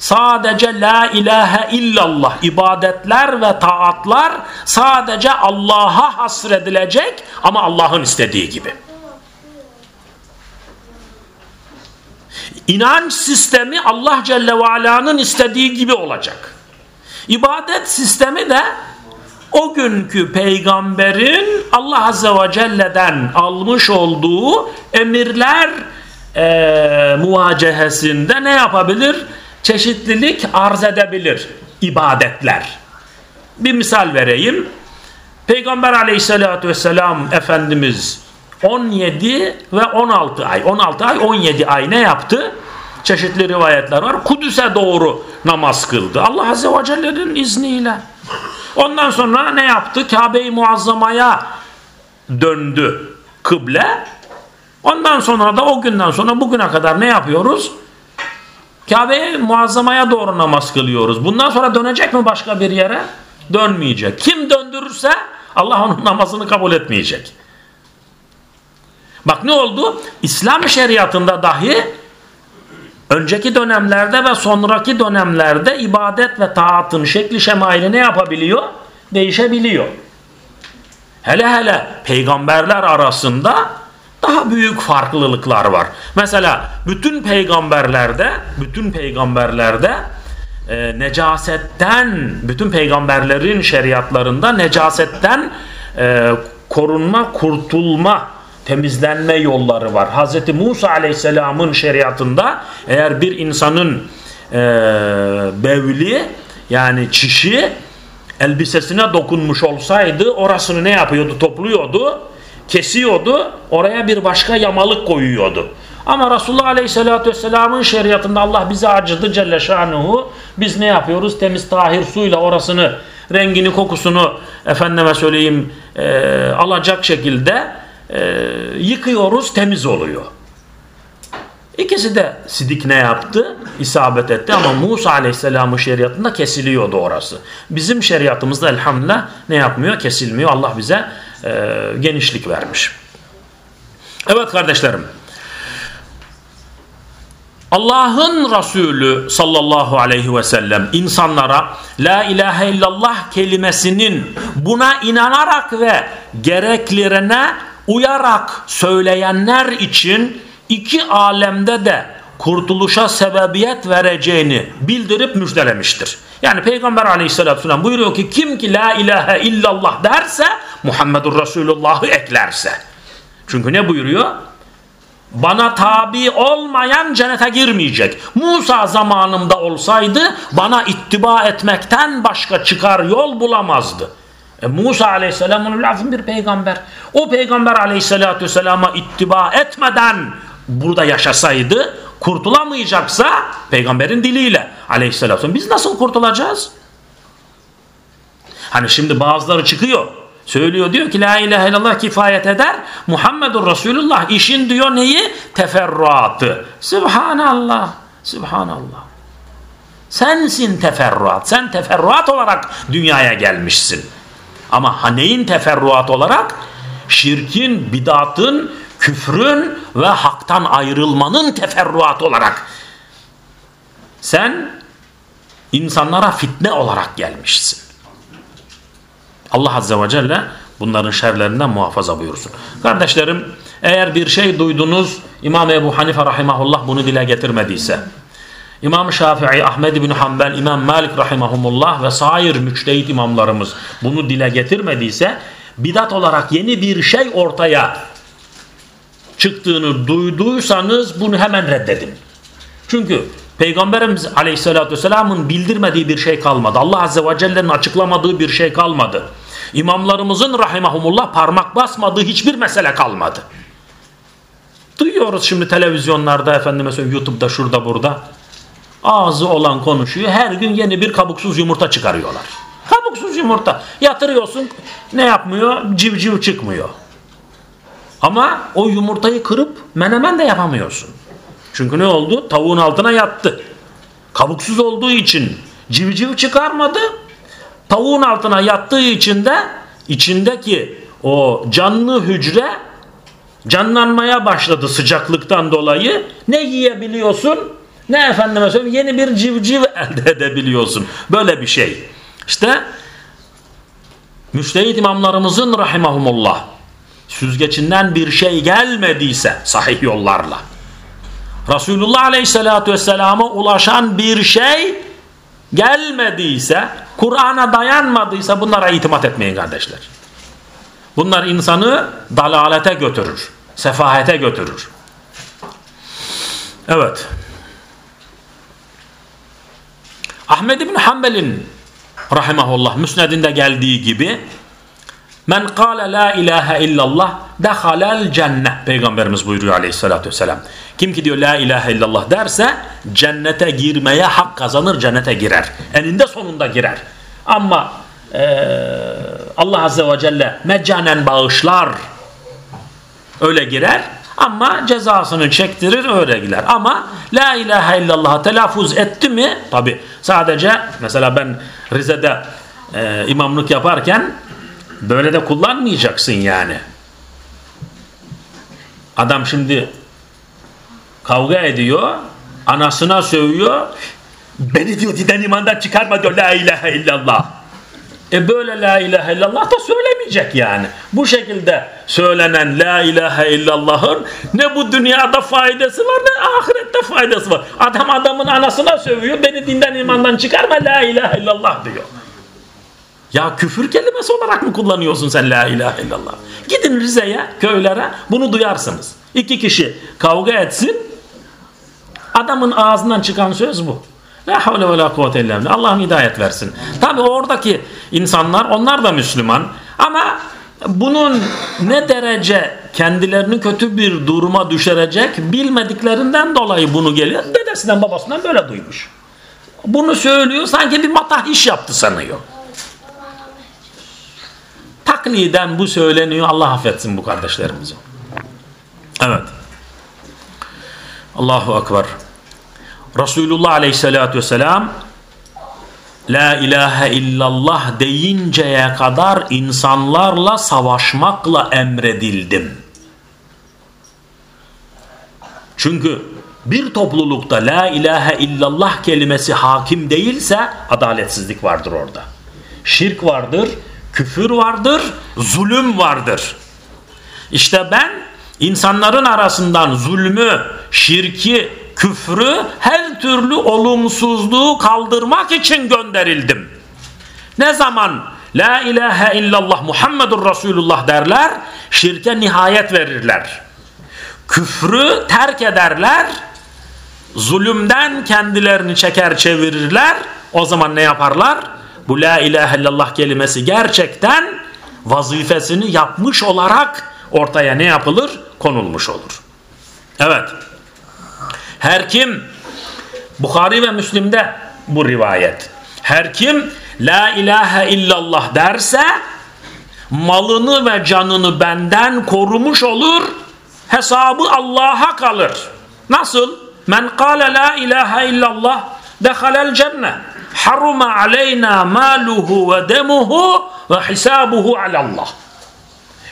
sadece la ilahe illallah ibadetler ve taatlar sadece Allah'a hasredilecek ama Allah'ın istediği gibi. İnanç sistemi Allah Celle ve Ala'nın istediği gibi olacak. İbadet sistemi de o günkü peygamberin Allah Azze ve Celle'den almış olduğu emirler e, muvacehesinde ne yapabilir? Çeşitlilik arz edebilir ibadetler. Bir misal vereyim. Peygamber aleyhissalatü vesselam Efendimiz 17 ve 16 ay, 16 ay 17 ay ne yaptı? Çeşitli rivayetler var. Kudüs'e doğru namaz kıldı. Allah Azze ve Celle'nin izniyle. Ondan sonra ne yaptı? Kabe-i Muazzama'ya döndü kıble. Ondan sonra da o günden sonra bugüne kadar ne yapıyoruz? Kabe-i Muazzama'ya doğru namaz kılıyoruz. Bundan sonra dönecek mi başka bir yere? Dönmeyecek. Kim döndürürse Allah onun namazını kabul etmeyecek. Bak ne oldu? İslam şeriatında dahi önceki dönemlerde ve sonraki dönemlerde ibadet ve taatın şekli şemaili ne yapabiliyor? Değişebiliyor. Hele hele peygamberler arasında daha büyük farklılıklar var. Mesela bütün peygamberlerde, bütün peygamberlerde e, necasetten, bütün peygamberlerin şeriatlarında necasetten e, korunma, kurtulma temizlenme yolları var. Hz. Musa aleyhisselamın şeriatında eğer bir insanın e, bevli yani çişi elbisesine dokunmuş olsaydı orasını ne yapıyordu? Topluyordu, kesiyordu, oraya bir başka yamalık koyuyordu. Ama Resulullah Aleyhisselatü Vesselam'ın şeriatında Allah bize acıdı Celle Şanuhu. Biz ne yapıyoruz? Temiz tahir suyla orasını, rengini, kokusunu efendime söyleyeyim e, alacak şekilde e, yıkıyoruz temiz oluyor. İkisi de sidik ne yaptı? İsabet etti ama Musa Aleyhisselam'ın şeriatında kesiliyordu orası. Bizim şeriatımızda elhamdülillah ne yapmıyor? Kesilmiyor. Allah bize e, genişlik vermiş. Evet kardeşlerim. Allah'ın Resulü sallallahu aleyhi ve sellem insanlara la ilahe illallah kelimesinin buna inanarak ve gereklerine uyarak söyleyenler için iki alemde de kurtuluşa sebebiyet vereceğini bildirip müjdelemiştir. Yani Peygamber aleyhissalatü vesselam buyuruyor ki kim ki la ilahe illallah derse Muhammedur Resulullah'ı eklerse. Çünkü ne buyuruyor? Bana tabi olmayan cennete girmeyecek. Musa zamanımda olsaydı bana ittiba etmekten başka çıkar yol bulamazdı. E Musa aleyhisselam onun lazım bir peygamber. O peygamber aleyhisselatü vesselama ittiba etmeden burada yaşasaydı kurtulamayacaksa peygamberin diliyle aleyhisselatü biz nasıl kurtulacağız? Hani şimdi bazıları çıkıyor. Söylüyor diyor ki la ilahe illallah kifayet eder. Muhammedur Resulullah işin diyor neyi? Teferruatı. Subhanallah. Subhanallah. Sensin teferruat. Sen teferruat olarak dünyaya gelmişsin. Ama neyin teferruat olarak? şirkin, bidatın, küfrün ve haktan ayrılmanın teferruatı olarak sen insanlara fitne olarak gelmişsin. Allah Azze ve Celle bunların şerlerinden muhafaza buyursun. Kardeşlerim eğer bir şey duydunuz İmam Ebu Hanife Rahimahullah bunu dile getirmediyse İmam Şafii, Ahmed bin Hanbel, İmam Malik Rahimahumullah ve sair müçtehit imamlarımız bunu dile getirmediyse bidat olarak yeni bir şey ortaya çıktığını duyduysanız bunu hemen reddedin. Çünkü Peygamberimiz Aleyhisselatü Vesselam'ın bildirmediği bir şey kalmadı. Allah Azze ve Celle'nin açıklamadığı bir şey kalmadı. İmamlarımızın rahimahumullah parmak basmadığı hiçbir mesele kalmadı. Duyuyoruz şimdi televizyonlarda efendime söyleyeyim YouTube'da şurada burada. Ağzı olan konuşuyor. Her gün yeni bir kabuksuz yumurta çıkarıyorlar. Kabuksuz yumurta. Yatırıyorsun ne yapmıyor? Civciv çıkmıyor. Ama o yumurtayı kırıp menemen de yapamıyorsun. Çünkü ne oldu? Tavuğun altına yattı. Kabuksuz olduğu için civciv çıkarmadı. Tavuğun altına yattığı için de içindeki o canlı hücre canlanmaya başladı sıcaklıktan dolayı. Ne yiyebiliyorsun? Ne efendime söyleyeyim yeni bir civciv elde edebiliyorsun. Böyle bir şey. İşte müştehit imamlarımızın rahimahumullah süzgecinden bir şey gelmediyse sahih yollarla Resulullah Aleyhisselatü Vesselam'a ulaşan bir şey gelmediyse, Kur'an'a dayanmadıysa bunlara itimat etmeyin kardeşler. Bunlar insanı dalalete götürür, sefahete götürür. Evet. Ahmed bin Hanbel'in rahimahullah müsnedinde geldiği gibi Men kâle la ilahe illallah dehalel cennet. Peygamberimiz buyuruyor aleyhissalatü vesselam. Kim ki diyor la ilahe illallah derse cennete girmeye hak kazanır, cennete girer. Eninde sonunda girer. Ama e, Allah Azze ve Celle meccanen bağışlar. Öyle girer. Ama cezasını çektirir öyle gider. Ama la ilahe illallah telaffuz etti mi? Tabi sadece mesela ben Rize'de e, imamlık yaparken Böyle de kullanmayacaksın yani. Adam şimdi kavga ediyor, anasına sövüyor. Beni diyor diden imandan çıkarma diyor la ilahe illallah. E böyle la ilahe illallah da söylemeyecek yani. Bu şekilde söylenen la ilahe illallah'ın ne bu dünyada faydası var ne ahirette faydası var. Adam adamın anasına sövüyor beni dinden imandan çıkarma la ilahe illallah diyor. Ya küfür kelimesi olarak mı kullanıyorsun sen la ilahe illallah? Gidin Rize'ye, köylere bunu duyarsınız. İki kişi kavga etsin. Adamın ağzından çıkan söz bu. La havle ve la kuvvete illa Allah'ın hidayet versin. Tabi oradaki insanlar onlar da Müslüman. Ama bunun ne derece kendilerini kötü bir duruma düşürecek bilmediklerinden dolayı bunu geliyor. Dedesinden babasından böyle duymuş. Bunu söylüyor sanki bir matah iş yaptı sanıyor. Takliden bu söyleniyor. Allah affetsin bu kardeşlerimizi. Evet. Allahu Ekber. Resulullah Aleyhisselatü Vesselam La ilahe illallah deyinceye kadar insanlarla savaşmakla emredildim. Çünkü bir toplulukta la ilahe illallah kelimesi hakim değilse adaletsizlik vardır orada. Şirk vardır, küfür vardır, zulüm vardır. İşte ben insanların arasından zulmü, şirki, küfrü, her türlü olumsuzluğu kaldırmak için gönderildim. Ne zaman La ilahe illallah Muhammedur Resulullah derler, şirke nihayet verirler. Küfrü terk ederler, zulümden kendilerini çeker çevirirler, o zaman ne yaparlar? Bu la ilahe illallah kelimesi gerçekten vazifesini yapmış olarak ortaya ne yapılır? Konulmuş olur. Evet. Her kim Bukhari ve Müslim'de bu rivayet. Her kim la ilahe illallah derse malını ve canını benden korumuş olur. Hesabı Allah'a kalır. Nasıl? Men kâle la ilahe illallah dehalel cennet haruma aleyna maluhu ve demuhu ve hisabuhu alallah.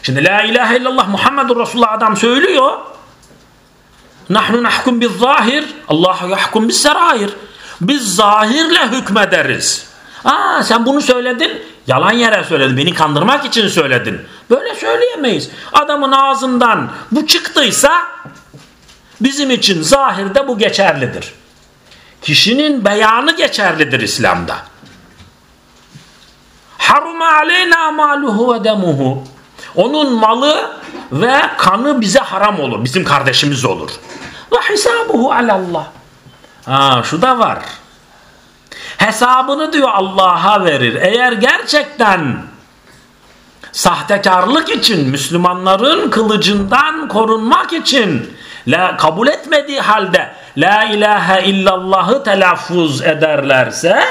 Şimdi la ilahe illallah Muhammedur Resulullah adam söylüyor. Nahnu nahkum biz zahir. Allahu yahkum biz serair. Biz zahirle hükmederiz. Aa sen bunu söyledin. Yalan yere söyledin. Beni kandırmak için söyledin. Böyle söyleyemeyiz. Adamın ağzından bu çıktıysa bizim için zahirde bu geçerlidir. Kişinin beyanı geçerlidir İslam'da. Haruma aleyna maluhu ve demuhu. Onun malı ve kanı bize haram olur. Bizim kardeşimiz olur. Ve hisabuhu alallah. Ha, şu da var. Hesabını diyor Allah'a verir. Eğer gerçekten sahtekarlık için Müslümanların kılıcından korunmak için la, kabul etmediği halde la ilahe illallahı telaffuz ederlerse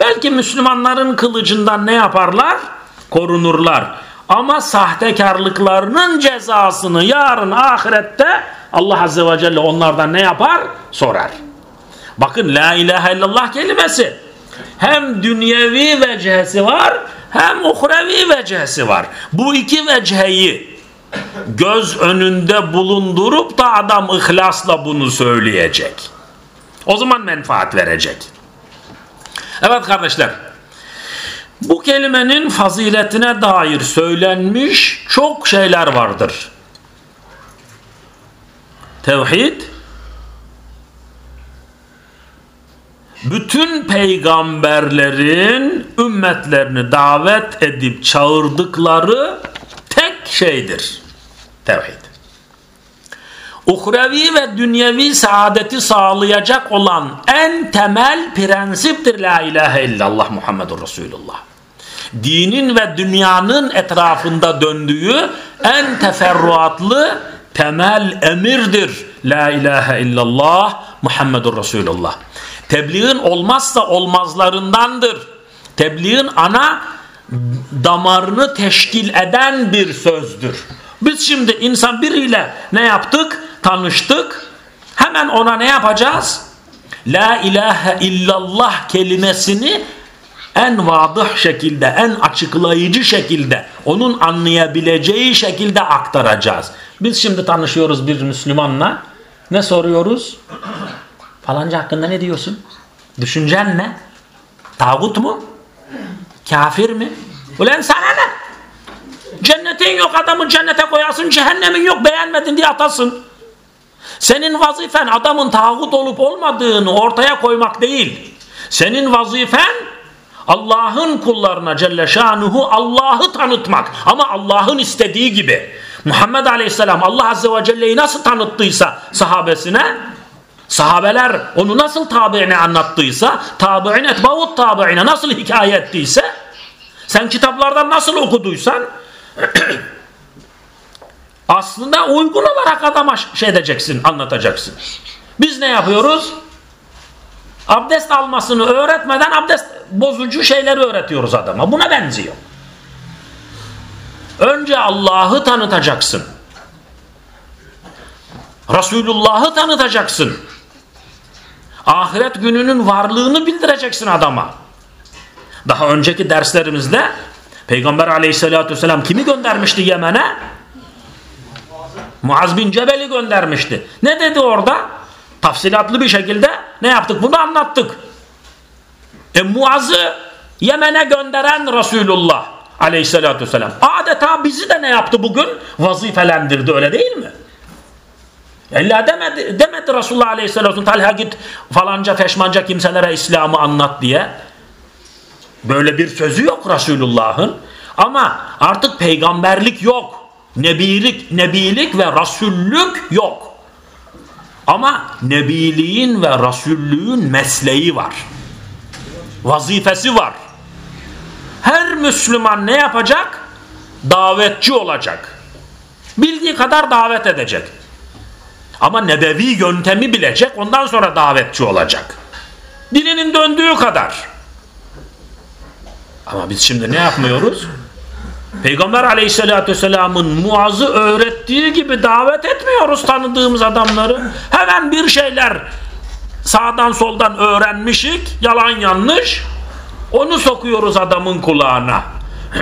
belki Müslümanların kılıcından ne yaparlar? Korunurlar. Ama sahtekarlıklarının cezasını yarın ahirette Allah Azze ve Celle onlardan ne yapar? Sorar. Bakın la ilahe illallah kelimesi hem dünyevi vecihesi var hem uhrevi vecihesi var. Bu iki veciheyi göz önünde bulundurup da adam ihlasla bunu söyleyecek. O zaman menfaat verecek. Evet kardeşler. Bu kelimenin faziletine dair söylenmiş çok şeyler vardır. Tevhid bütün peygamberlerin ümmetlerini davet edip çağırdıkları tek şeydir. Tevhid. Uhrevi ve dünyevi saadeti sağlayacak olan en temel prensiptir La ilahe illallah Muhammedur Resulullah. Dinin ve dünyanın etrafında döndüğü en teferruatlı temel emirdir. La ilahe illallah Muhammedur Resulullah. Tebliğin olmazsa olmazlarındandır. Tebliğin ana damarını teşkil eden bir sözdür. Biz şimdi insan biriyle ne yaptık? Tanıştık. Hemen ona ne yapacağız? La ilahe illallah kelimesini en vadıh şekilde, en açıklayıcı şekilde, onun anlayabileceği şekilde aktaracağız. Biz şimdi tanışıyoruz bir Müslümanla. Ne soruyoruz? Falanca hakkında ne diyorsun? Düşüncen ne? Tağut mu? Kafir mi? Ulan sana ne? Cennetin yok adamı cennete koyasın, cehennemin yok beğenmedin diye atasın. Senin vazifen adamın tağut olup olmadığını ortaya koymak değil. Senin vazifen Allah'ın kullarına Celle Şanuhu Allah'ı tanıtmak ama Allah'ın istediği gibi. Muhammed Aleyhisselam Allah Azze ve Celle'yi nasıl tanıttıysa sahabesine sahabeler onu nasıl tabiine anlattıysa tabi'in etbavut tabi'ine nasıl hikaye ettiyse sen kitaplardan nasıl okuduysan aslında uygun olarak adama şey edeceksin, anlatacaksın. Biz ne yapıyoruz? Abdest almasını öğretmeden abdest bozucu şeyleri öğretiyoruz adama. Buna benziyor. Önce Allah'ı tanıtacaksın. Resulullah'ı tanıtacaksın. Ahiret gününün varlığını bildireceksin adama. Daha önceki derslerimizde Peygamber aleyhissalatü vesselam kimi göndermişti Yemen'e? Muaz bin Cebel'i göndermişti. Ne dedi orada? Tafsilatlı bir şekilde ne yaptık? Bunu anlattık. E Muaz'ı Yemen'e gönderen Resulullah aleyhissalatü vesselam. Adeta bizi de ne yaptı bugün? Vazifelendirdi öyle değil mi? İlla demedi, demedi Resulullah aleyhissalatü vesselam Talha git falanca feşmanca kimselere İslam'ı anlat diye. Böyle bir sözü yok Resulullah'ın. Ama artık peygamberlik yok. Nebilik, nebilik ve rasullük yok. Ama nebiliğin ve rasullüğün mesleği var. Vazifesi var. Her Müslüman ne yapacak? Davetçi olacak. Bildiği kadar davet edecek. Ama nebevi yöntemi bilecek ondan sonra davetçi olacak. Dilinin döndüğü kadar. Ama biz şimdi ne yapmıyoruz? Peygamber aleyhissalatü vesselamın Muaz'ı öğrettiği gibi davet etmiyoruz tanıdığımız adamları. Hemen bir şeyler sağdan soldan öğrenmişik, yalan yanlış. Onu sokuyoruz adamın kulağına.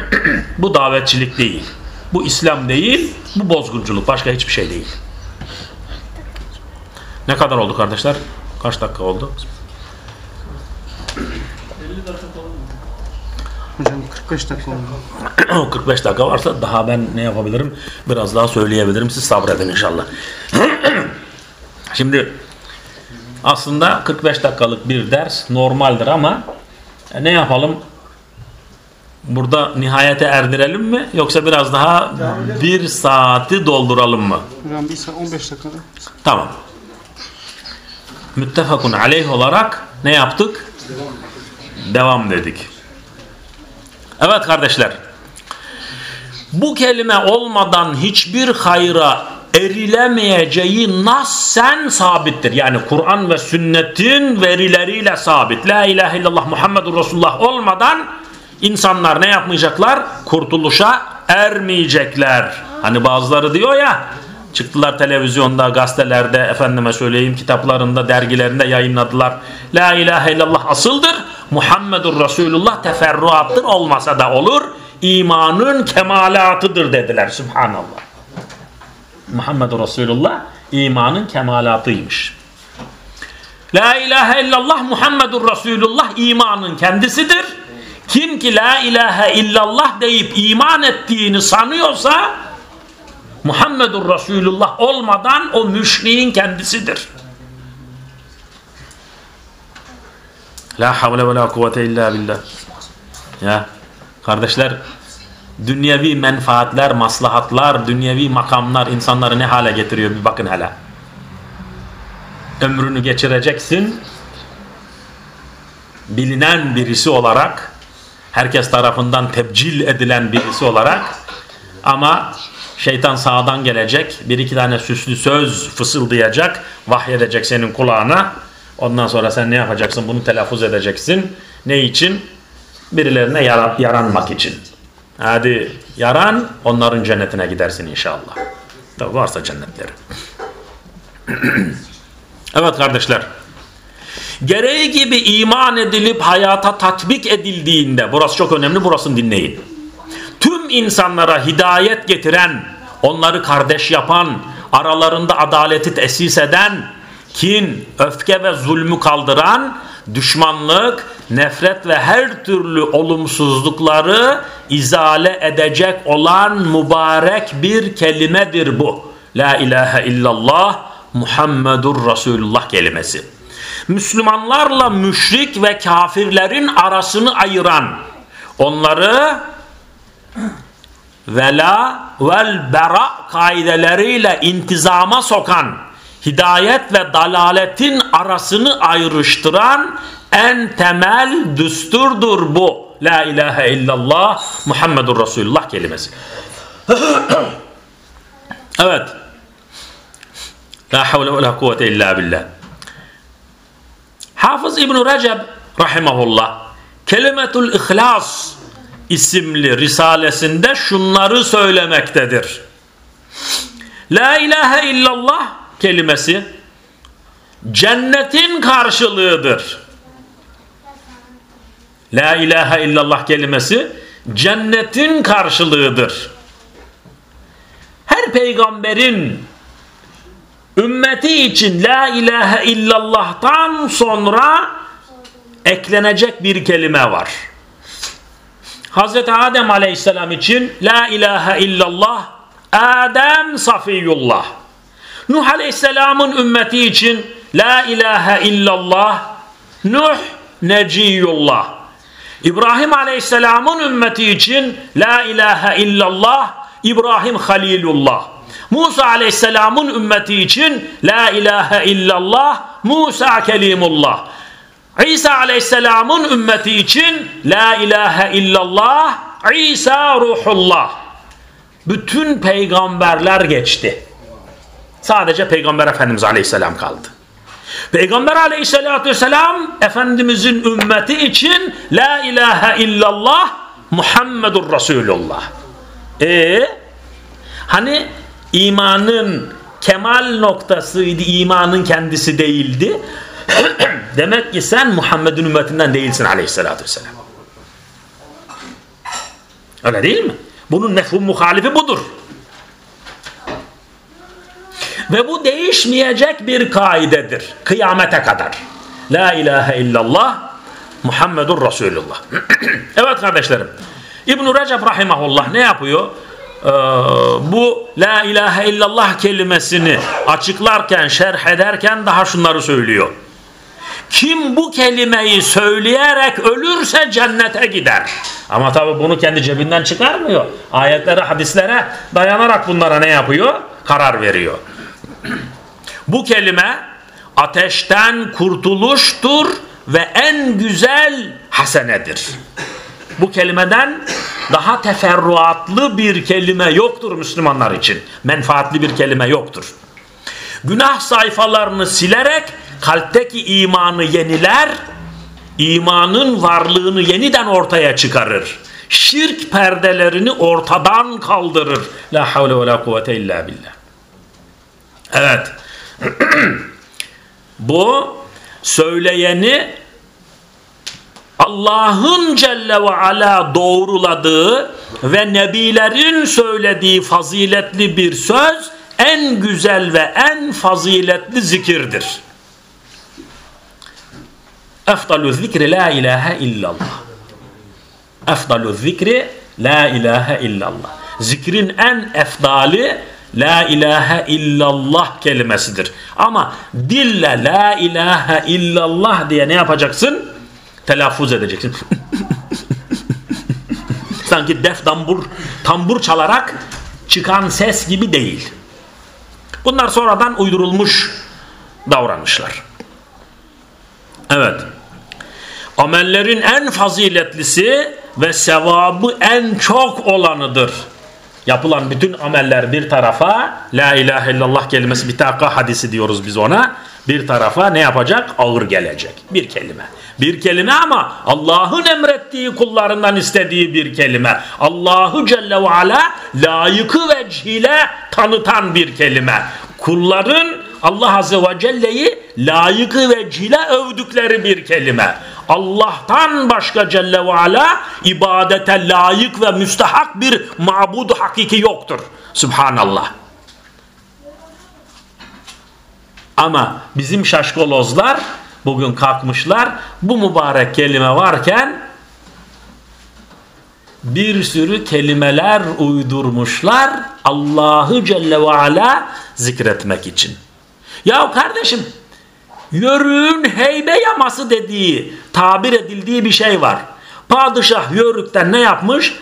Bu davetçilik değil. Bu İslam değil, bu bozgunculuk. Başka hiçbir şey değil. Ne kadar oldu kardeşler? Kaç dakika oldu? Hocam 45 dakika oldu. 45 dakika varsa daha ben ne yapabilirim? Biraz daha söyleyebilirim. Siz sabredin inşallah. Şimdi aslında 45 dakikalık bir ders normaldir ama e, ne yapalım? Burada nihayete erdirelim mi? Yoksa biraz daha bir saati dolduralım mı? Hocam bir saat 15 dakikada. Tamam. Müttefakun aleyh olarak ne yaptık? Devam dedik. Evet kardeşler. Bu kelime olmadan hiçbir hayra erilemeyeceği nassen sabittir. Yani Kur'an ve sünnetin verileriyle sabit. La ilahe illallah Muhammedur Resulullah olmadan insanlar ne yapmayacaklar? Kurtuluşa ermeyecekler. Hani bazıları diyor ya çıktılar televizyonda, gazetelerde, efendime söyleyeyim kitaplarında, dergilerinde yayınladılar. La ilahe illallah asıldır. Muhammedur Resulullah teferruattır olmasa da olur. İmanın kemalatıdır dediler. Subhanallah. Muhammedur Resulullah imanın kemalatıymış. La ilahe illallah Muhammedur Resulullah imanın kendisidir. Kim ki la ilahe illallah deyip iman ettiğini sanıyorsa Muhammedur Resulullah olmadan o müşriğin kendisidir. La havle ve la kuvvete illa billah. Ya kardeşler dünyevi menfaatler, maslahatlar, dünyevi makamlar insanları ne hale getiriyor bir bakın hele. Ömrünü geçireceksin bilinen birisi olarak herkes tarafından tebcil edilen birisi olarak ama şeytan sağdan gelecek bir iki tane süslü söz fısıldayacak vahyedecek senin kulağına ondan sonra sen ne yapacaksın? Bunu telaffuz edeceksin. Ne için? Birilerine yar yaranmak için. Hadi yaran onların cennetine gidersin inşallah. Tabi varsa cennetleri. Evet kardeşler. Gereği gibi iman edilip hayata tatbik edildiğinde burası çok önemli burasını dinleyin. Tüm insanlara hidayet getiren onları kardeş yapan aralarında adaleti tesis eden kin, öfke ve zulmü kaldıran düşmanlık, nefret ve her türlü olumsuzlukları izale edecek olan mübarek bir kelimedir bu. La ilahe illallah Muhammedur Resulullah kelimesi. Müslümanlarla müşrik ve kafirlerin arasını ayıran, onları vela vel bera kaideleriyle intizama sokan, hidayet ve dalaletin arasını ayrıştıran en temel düsturdur bu. La ilahe illallah Muhammedur Resulullah kelimesi. evet. La havle ve la kuvvete illa billah. Hafız İbn Recep rahimahullah Kelimetul İhlas isimli risalesinde şunları söylemektedir. La ilahe illallah kelimesi cennetin karşılığıdır. La ilahe illallah kelimesi cennetin karşılığıdır. Her peygamberin ümmeti için la ilahe illallah'tan sonra eklenecek bir kelime var. Hazreti Adem aleyhisselam için la ilahe illallah Adem safiyullah. Nuh aleyhisselamın ümmeti için la ilahe illallah Nuh neciyullah. İbrahim aleyhisselamın ümmeti için la ilahe illallah İbrahim halilullah. Musa aleyhisselamın ümmeti için la ilahe illallah Musa kelimullah. İsa aleyhisselamın ümmeti için la ilahe illallah İsa ruhullah. Bütün peygamberler geçti. Sadece peygamber efendimiz aleyhisselam kaldı. Peygamber aleyhissalatü vesselam efendimizin ümmeti için la ilahe illallah Muhammedur Resulullah. E hani imanın kemal noktasıydı, imanın kendisi değildi. Demek ki sen Muhammed'in ümmetinden değilsin aleyhissalatü vesselam. Öyle değil mi? Bunun mefhum muhalifi budur. Ve bu değişmeyecek bir kaidedir. Kıyamete kadar. La ilahe illallah Muhammedur Resulullah. evet kardeşlerim. İbn-i Recep Rahimahullah ne yapıyor? Ee, bu La ilahe illallah kelimesini açıklarken, şerh ederken daha şunları söylüyor. Kim bu kelimeyi söyleyerek ölürse cennete gider. Ama tabi bunu kendi cebinden çıkarmıyor. Ayetlere, hadislere dayanarak bunlara ne yapıyor? Karar veriyor. Bu kelime ateşten kurtuluştur ve en güzel hasenedir. Bu kelimeden daha teferruatlı bir kelime yoktur Müslümanlar için. Menfaatli bir kelime yoktur. Günah sayfalarını silerek kalpteki imanı yeniler, imanın varlığını yeniden ortaya çıkarır. Şirk perdelerini ortadan kaldırır. La havle ve la kuvvete illa billah. Evet. Bu söyleyeni Allah'ın Celle ve Ala doğruladığı ve nebilerin söylediği faziletli bir söz en güzel ve en faziletli zikirdir. Efdalü zikri la ilahe illallah. Efdalü zikri la ilahe illallah. Zikrin en efdali La ilahe illallah kelimesidir. Ama dille la ilahe illallah diye ne yapacaksın? Telaffuz edeceksin. Sanki def tambur, tambur çalarak çıkan ses gibi değil. Bunlar sonradan uydurulmuş davranışlar. Evet. Amellerin en faziletlisi ve sevabı en çok olanıdır yapılan bütün ameller bir tarafa la ilahe illallah kelimesi bir bitaka hadisi diyoruz biz ona bir tarafa ne yapacak? Ağır gelecek. Bir kelime. Bir kelime ama Allah'ın emrettiği kullarından istediği bir kelime. Allah'ı Celle ve Ala layıkı vecihle tanıtan bir kelime. Kulların Allah Azze ve Celle'yi layıkı vecihle övdükleri bir kelime. Allah'tan başka Celle ve Ala ibadete layık ve müstahak bir mabudu hakiki yoktur. Subhanallah. Ama bizim şaşkolozlar bugün kalkmışlar bu mübarek kelime varken bir sürü kelimeler uydurmuşlar Allah'ı Celle ve Ala zikretmek için. Ya kardeşim yörüğün heybe yaması dediği tabir edildiği bir şey var. Padişah yörükten ne yapmış?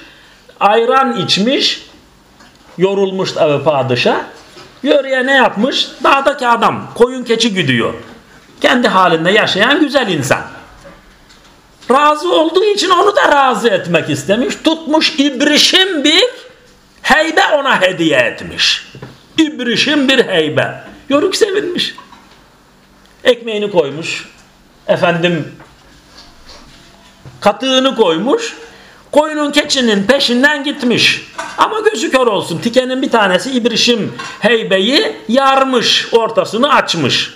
Ayran içmiş yorulmuş tabi padişah. Yörüye ne yapmış? Dağdaki adam koyun keçi güdüyor. Kendi halinde yaşayan güzel insan. Razı olduğu için onu da razı etmek istemiş. Tutmuş ibrişim bir heybe ona hediye etmiş. İbrişim bir heybe. Yörük sevinmiş. Ekmeğini koymuş. Efendim katığını koymuş. Koyunun keçinin peşinden gitmiş. Ama gözü kör olsun. Tikenin bir tanesi ibrişim heybeyi yarmış. Ortasını açmış.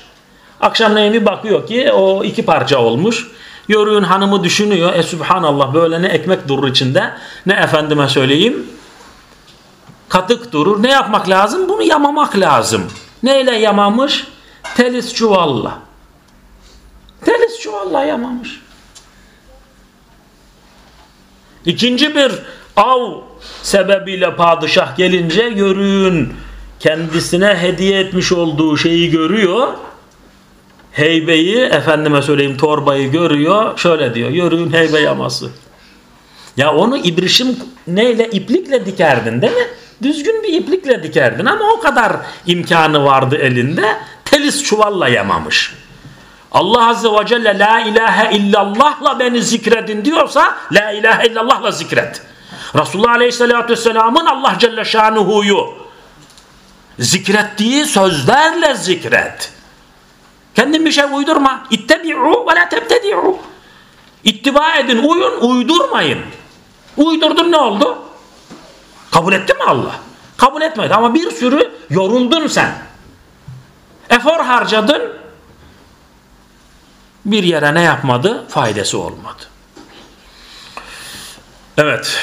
Akşamleyin bir bakıyor ki o iki parça olmuş. Yörüğün hanımı düşünüyor. E subhanallah böyle ne ekmek durur içinde ne efendime söyleyeyim katık durur. Ne yapmak lazım? Bunu yamamak lazım. Neyle yamamış? Telis çuvalla. Telis çuvalla yamamış. İkinci bir av sebebiyle padişah gelince yörüğün kendisine hediye etmiş olduğu şeyi görüyor. Heybeyi efendime söyleyeyim torbayı görüyor. Şöyle diyor yörüğün heybe yaması. Ya onu ibrişim neyle iplikle dikerdin değil mi? Düzgün bir iplikle dikerdin ama o kadar imkanı vardı elinde. Telis çuvalla yamamış. Allah Azze ve Celle la ilahe illallahla beni zikredin diyorsa la ilahe illallahla zikret. Resulullah Aleyhisselatü Vesselam'ın Allah Celle Şanuhu'yu zikrettiği sözlerle zikret. Kendin bir şey uydurma. İttebi'u ve la tebtedi'u. İttiba edin, uyun, uydurmayın. Uydurdun ne oldu? Kabul etti mi Allah? Kabul etmedi ama bir sürü yoruldun sen. Efor harcadın. Bir yere ne yapmadı? Faydası olmadı. Evet.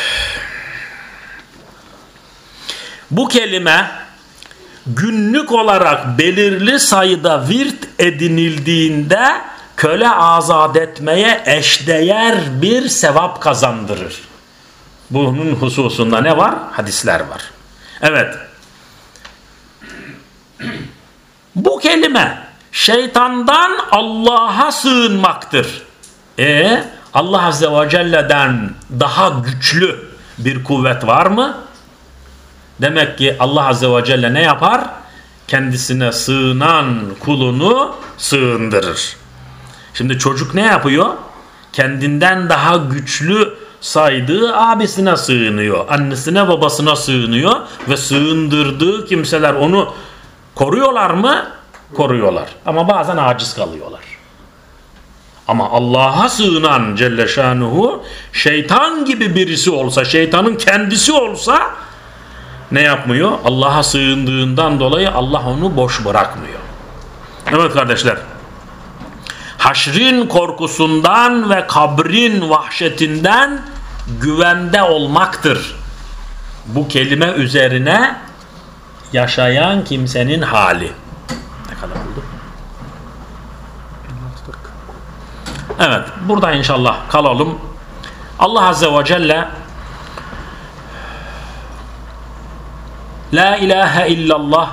Bu kelime günlük olarak belirli sayıda virt edinildiğinde köle azat etmeye eşdeğer bir sevap kazandırır. Bunun hususunda ne var? Hadisler var. Evet. Bu kelime şeytandan Allah'a sığınmaktır. E Allah Azze ve Celle'den daha güçlü bir kuvvet var mı? Demek ki Allah Azze ve Celle ne yapar? Kendisine sığınan kulunu sığındırır. Şimdi çocuk ne yapıyor? Kendinden daha güçlü saydığı abisine sığınıyor. Annesine babasına sığınıyor ve sığındırdığı kimseler onu koruyorlar mı? Koruyorlar. Ama bazen aciz kalıyorlar. Ama Allah'a sığınan Celle Şanuhu şeytan gibi birisi olsa, şeytanın kendisi olsa ne yapmıyor? Allah'a sığındığından dolayı Allah onu boş bırakmıyor. Evet kardeşler. Haşrin korkusundan ve kabrin vahşetinden güvende olmaktır. Bu kelime üzerine yaşayan kimsenin hali. Ne kadar oldu? Evet, burada inşallah kalalım. Allah Azze ve Celle La ilahe illallah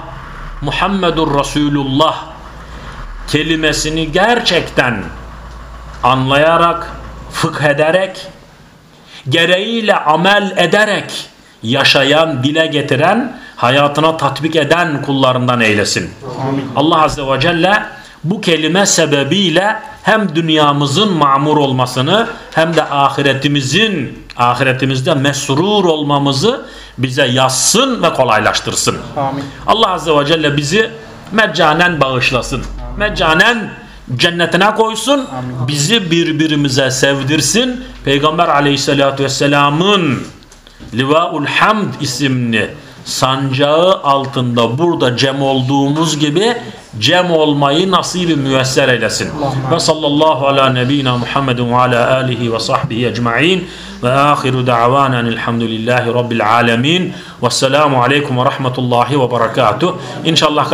Muhammedur Resulullah kelimesini gerçekten anlayarak, fıkh ederek, gereğiyle amel ederek yaşayan, dile getiren, hayatına tatbik eden kullarından eylesin. Amin. Allah Azze ve Celle bu kelime sebebiyle hem dünyamızın mamur olmasını hem de ahiretimizin ahiretimizde mesrur olmamızı bize yazsın ve kolaylaştırsın. Amin. Allah Azze ve Celle bizi meccanen bağışlasın. Amin. Meccanen cennetine koysun. Bizi birbirimize sevdirsin. Peygamber aleyhissalatü vesselamın Livaul Hamd isimli sancağı altında burada cem olduğumuz gibi cem olmayı nasibi müyesser eylesin. Ve sallallahu ala nebiyyina Muhammedin ve ala alihi ve sahbihi ecma'in ve ahiru da'vanen elhamdülillahi rabbil alemin ve selamu aleyküm ve rahmetullahi ve berekatuh. İnşallah